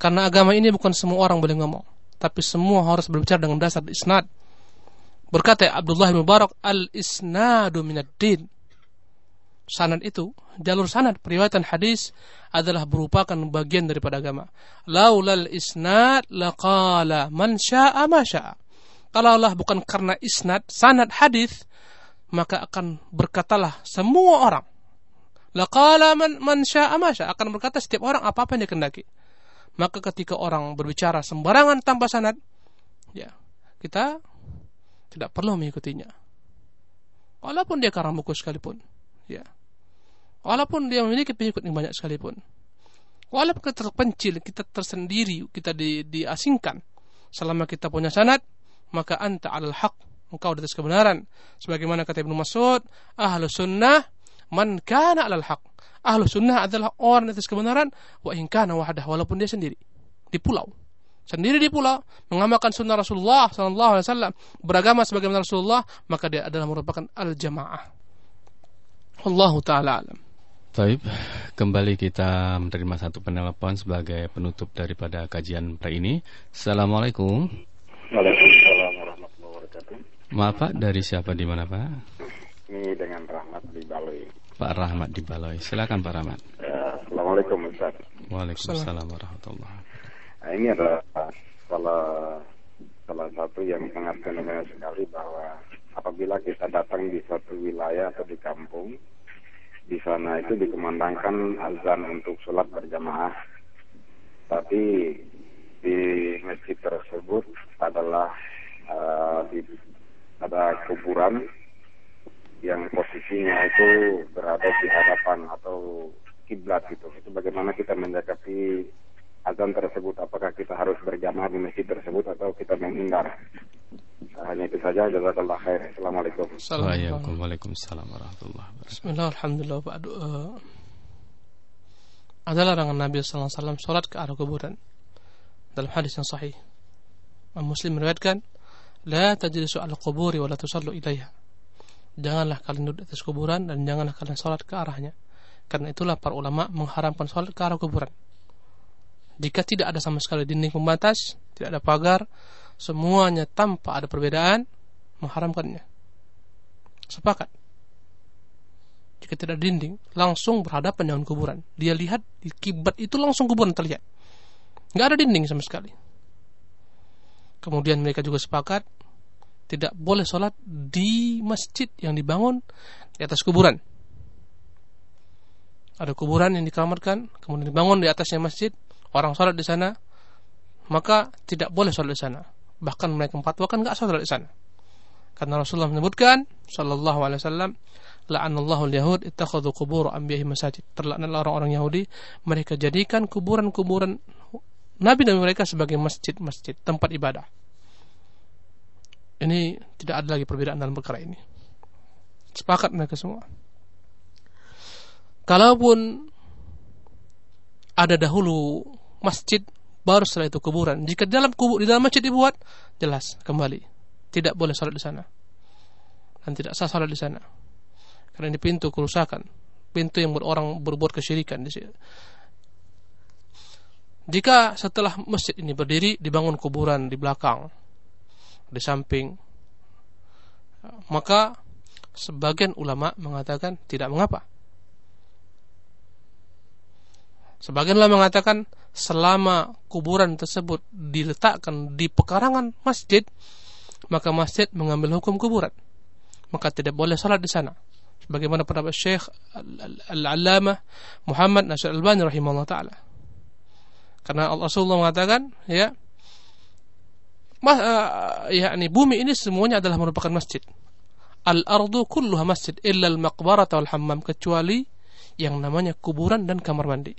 Karena agama ini bukan semua orang boleh ngomong, tapi semua harus berbicara dengan dasar isnad. Berkata Abdullah bin Mubarak, al-isnadu minad din sanad itu, jalur sanad periwayatan hadis adalah merupakan bagian daripada agama. Laulal isnad laqala man syaa ma syaa. Kalaulah bukan karena isnad, sanad hadis, maka akan berkatalah semua orang. Laqala man, man syaa ma syaa. Akan berkata setiap orang apa-apa yang dikehendaki. Maka ketika orang berbicara sembarangan tanpa sanad, ya, kita tidak perlu mengikutinya. Walaupun dia karang buku sekalipun. Ya. Walaupun dia memiliki pengikut yang banyak sekalipun. Walaupun kita terpencil, kita tersendiri, kita di, diasingkan. Selama kita punya sanad, maka anta alal haq. Engkau di kebenaran. Sebagaimana kata Ibnu Mas'ud, ahlu sunnah man kana alal haq. Ahlu sunnah adalah orang di atas kebenaran, wa in kana wahdah, walaupun dia sendiri. Di pulau. Sendiri di pulau, mengamalkan sunnah Rasulullah SAW, beragama sebagaimana Rasulullah, maka dia adalah merupakan al-jamaah. Allah Ta'ala alam. Baik, kembali kita menerima satu penelpon sebagai penutup daripada kajian pre ini. Assalamualaikum. Waalaikumsalam warahmatullahi wabarakatuh. Maaf Pak, dari siapa di mana Pak? Ini dengan Rahmat di Baloi. Pak Rahmat di Baloi. Silakan Pak Rahmat. Ya, Assalamualaikum Ustaz. Waalaikumsalam warahmatullahi Nah, ini adalah salah salah satu yang sangat fenomenal sekali bahwa apabila kita datang di suatu wilayah atau di kampung di sana itu dikumandangkan azan untuk sholat berjamaah. Tapi di masjid tersebut adalah uh, di, ada kuburan yang posisinya itu berada di hadapan atau kiblat gitu. Itu bagaimana kita menyikapi azan tersebut? Apakah kita harus berjamaah di masjid tersebut atau kita menghindar? hanya itu saja jazakallah khair. Assalamualaikum. Waalaikumsalam warahmatullahi wabarakatuh. Bismillah alhamdulillah Pak. Uh, ada larangan Nabi sallallahu alaihi wasallam salat ke arah kuburan. Dalam hadis yang sahih. Muslim meriwayatkan la tajlisu al quburi wa la tusallu ilaiha. Janganlah kalian duduk di atas kuburan dan janganlah kalian salat ke arahnya. Karena itulah para ulama mengharamkan salat ke arah kuburan jika tidak ada sama sekali dinding pembatas tidak ada pagar semuanya tanpa ada perbedaan mengharamkannya. Sepakat. Jika tidak dinding, langsung berhadapan dengan kuburan. Dia lihat di kiblat itu langsung kuburan terlihat. Nggak ada dinding sama sekali. Kemudian mereka juga sepakat tidak boleh sholat di masjid yang dibangun di atas kuburan. Ada kuburan yang dikeramatkan, kemudian dibangun di atasnya masjid, orang sholat di sana, maka tidak boleh sholat di sana. Bahkan mereka memfatwakan nggak sholat di sana. Karena Rasulullah menyebutkan, Sallallahu Alaihi Wasallam, la'anallahu al-yahud ittakhadhu qubur anbiya'i masajid. Terlaknatlah orang-orang Yahudi, mereka jadikan kuburan-kuburan nabi dan mereka sebagai masjid-masjid, tempat ibadah. Ini tidak ada lagi perbedaan dalam perkara ini. Sepakat mereka semua. Kalaupun ada dahulu masjid, baru setelah itu kuburan. Jika dalam kubur di dalam masjid dibuat, jelas kembali tidak boleh salat di sana dan tidak sah salat di sana. Karena ini pintu kerusakan, pintu yang orang berbuat kesyirikan di sini. Jika setelah masjid ini berdiri dibangun kuburan di belakang, di samping, maka sebagian ulama mengatakan tidak mengapa. Sebagian ulama mengatakan selama kuburan tersebut diletakkan di pekarangan masjid, maka masjid mengambil hukum kuburan. Maka tidak boleh salat di sana bagaimana pendapat Syekh Al-Allamah Muhammad Nasir Al-Albani rahimahullah taala. Karena Allah Rasulullah mengatakan, ya, mas, uh, yakni bumi ini semuanya adalah merupakan masjid. Al-ardu kulluha masjid illa al-maqbarah wal hammam kecuali yang namanya kuburan dan kamar mandi.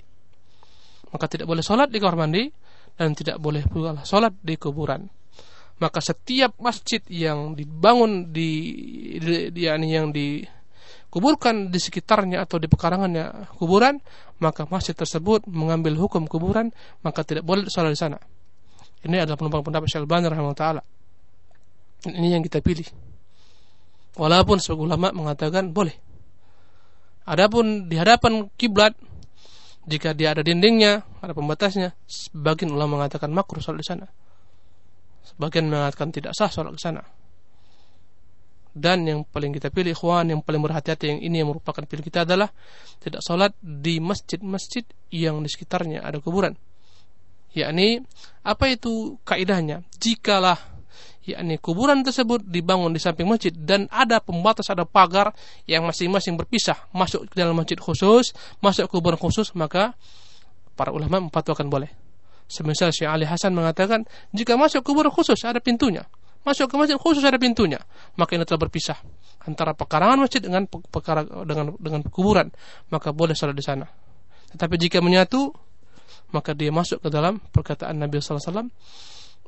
Maka tidak boleh sholat di kamar mandi dan tidak boleh pula sholat di kuburan. Maka setiap masjid yang dibangun di, di, di yang di kuburkan di sekitarnya atau di pekarangannya kuburan, maka masjid tersebut mengambil hukum kuburan, maka tidak boleh sholat di sana. Ini adalah penumpang pendapat Syalban rahimahullah taala. Ini yang kita pilih. Walaupun sebagian ulama mengatakan boleh. Adapun di hadapan kiblat jika dia ada dindingnya, ada pembatasnya, sebagian ulama mengatakan makruh sholat di sana. Sebagian mengatakan tidak sah sholat di sana. Dan yang paling kita pilih ikhwan yang paling berhati-hati yang ini yang merupakan pilih kita adalah tidak sholat di masjid-masjid yang di sekitarnya ada kuburan. Yakni apa itu kaidahnya? Jikalah yakni kuburan tersebut dibangun di samping masjid dan ada pembatas ada pagar yang masing-masing berpisah. Masuk ke dalam masjid khusus masuk kuburan khusus maka para ulama memfatwakan boleh. Semisal Syekh Ali Hasan mengatakan jika masuk kuburan khusus ada pintunya. Masuk ke masjid khusus ada pintunya. Maka ini telah berpisah antara pekarangan masjid dengan pekara, dengan dengan kuburan. Maka boleh salat di sana. Tetapi jika menyatu maka dia masuk ke dalam perkataan Nabi sallallahu alaihi wasallam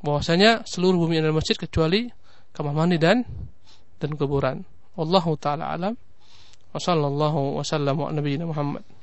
bahwasanya seluruh bumi adalah masjid kecuali kamar mandi dan dan kuburan. Wallahu taala alam. Wa sallallahu wasallam wa nabiyina Muhammad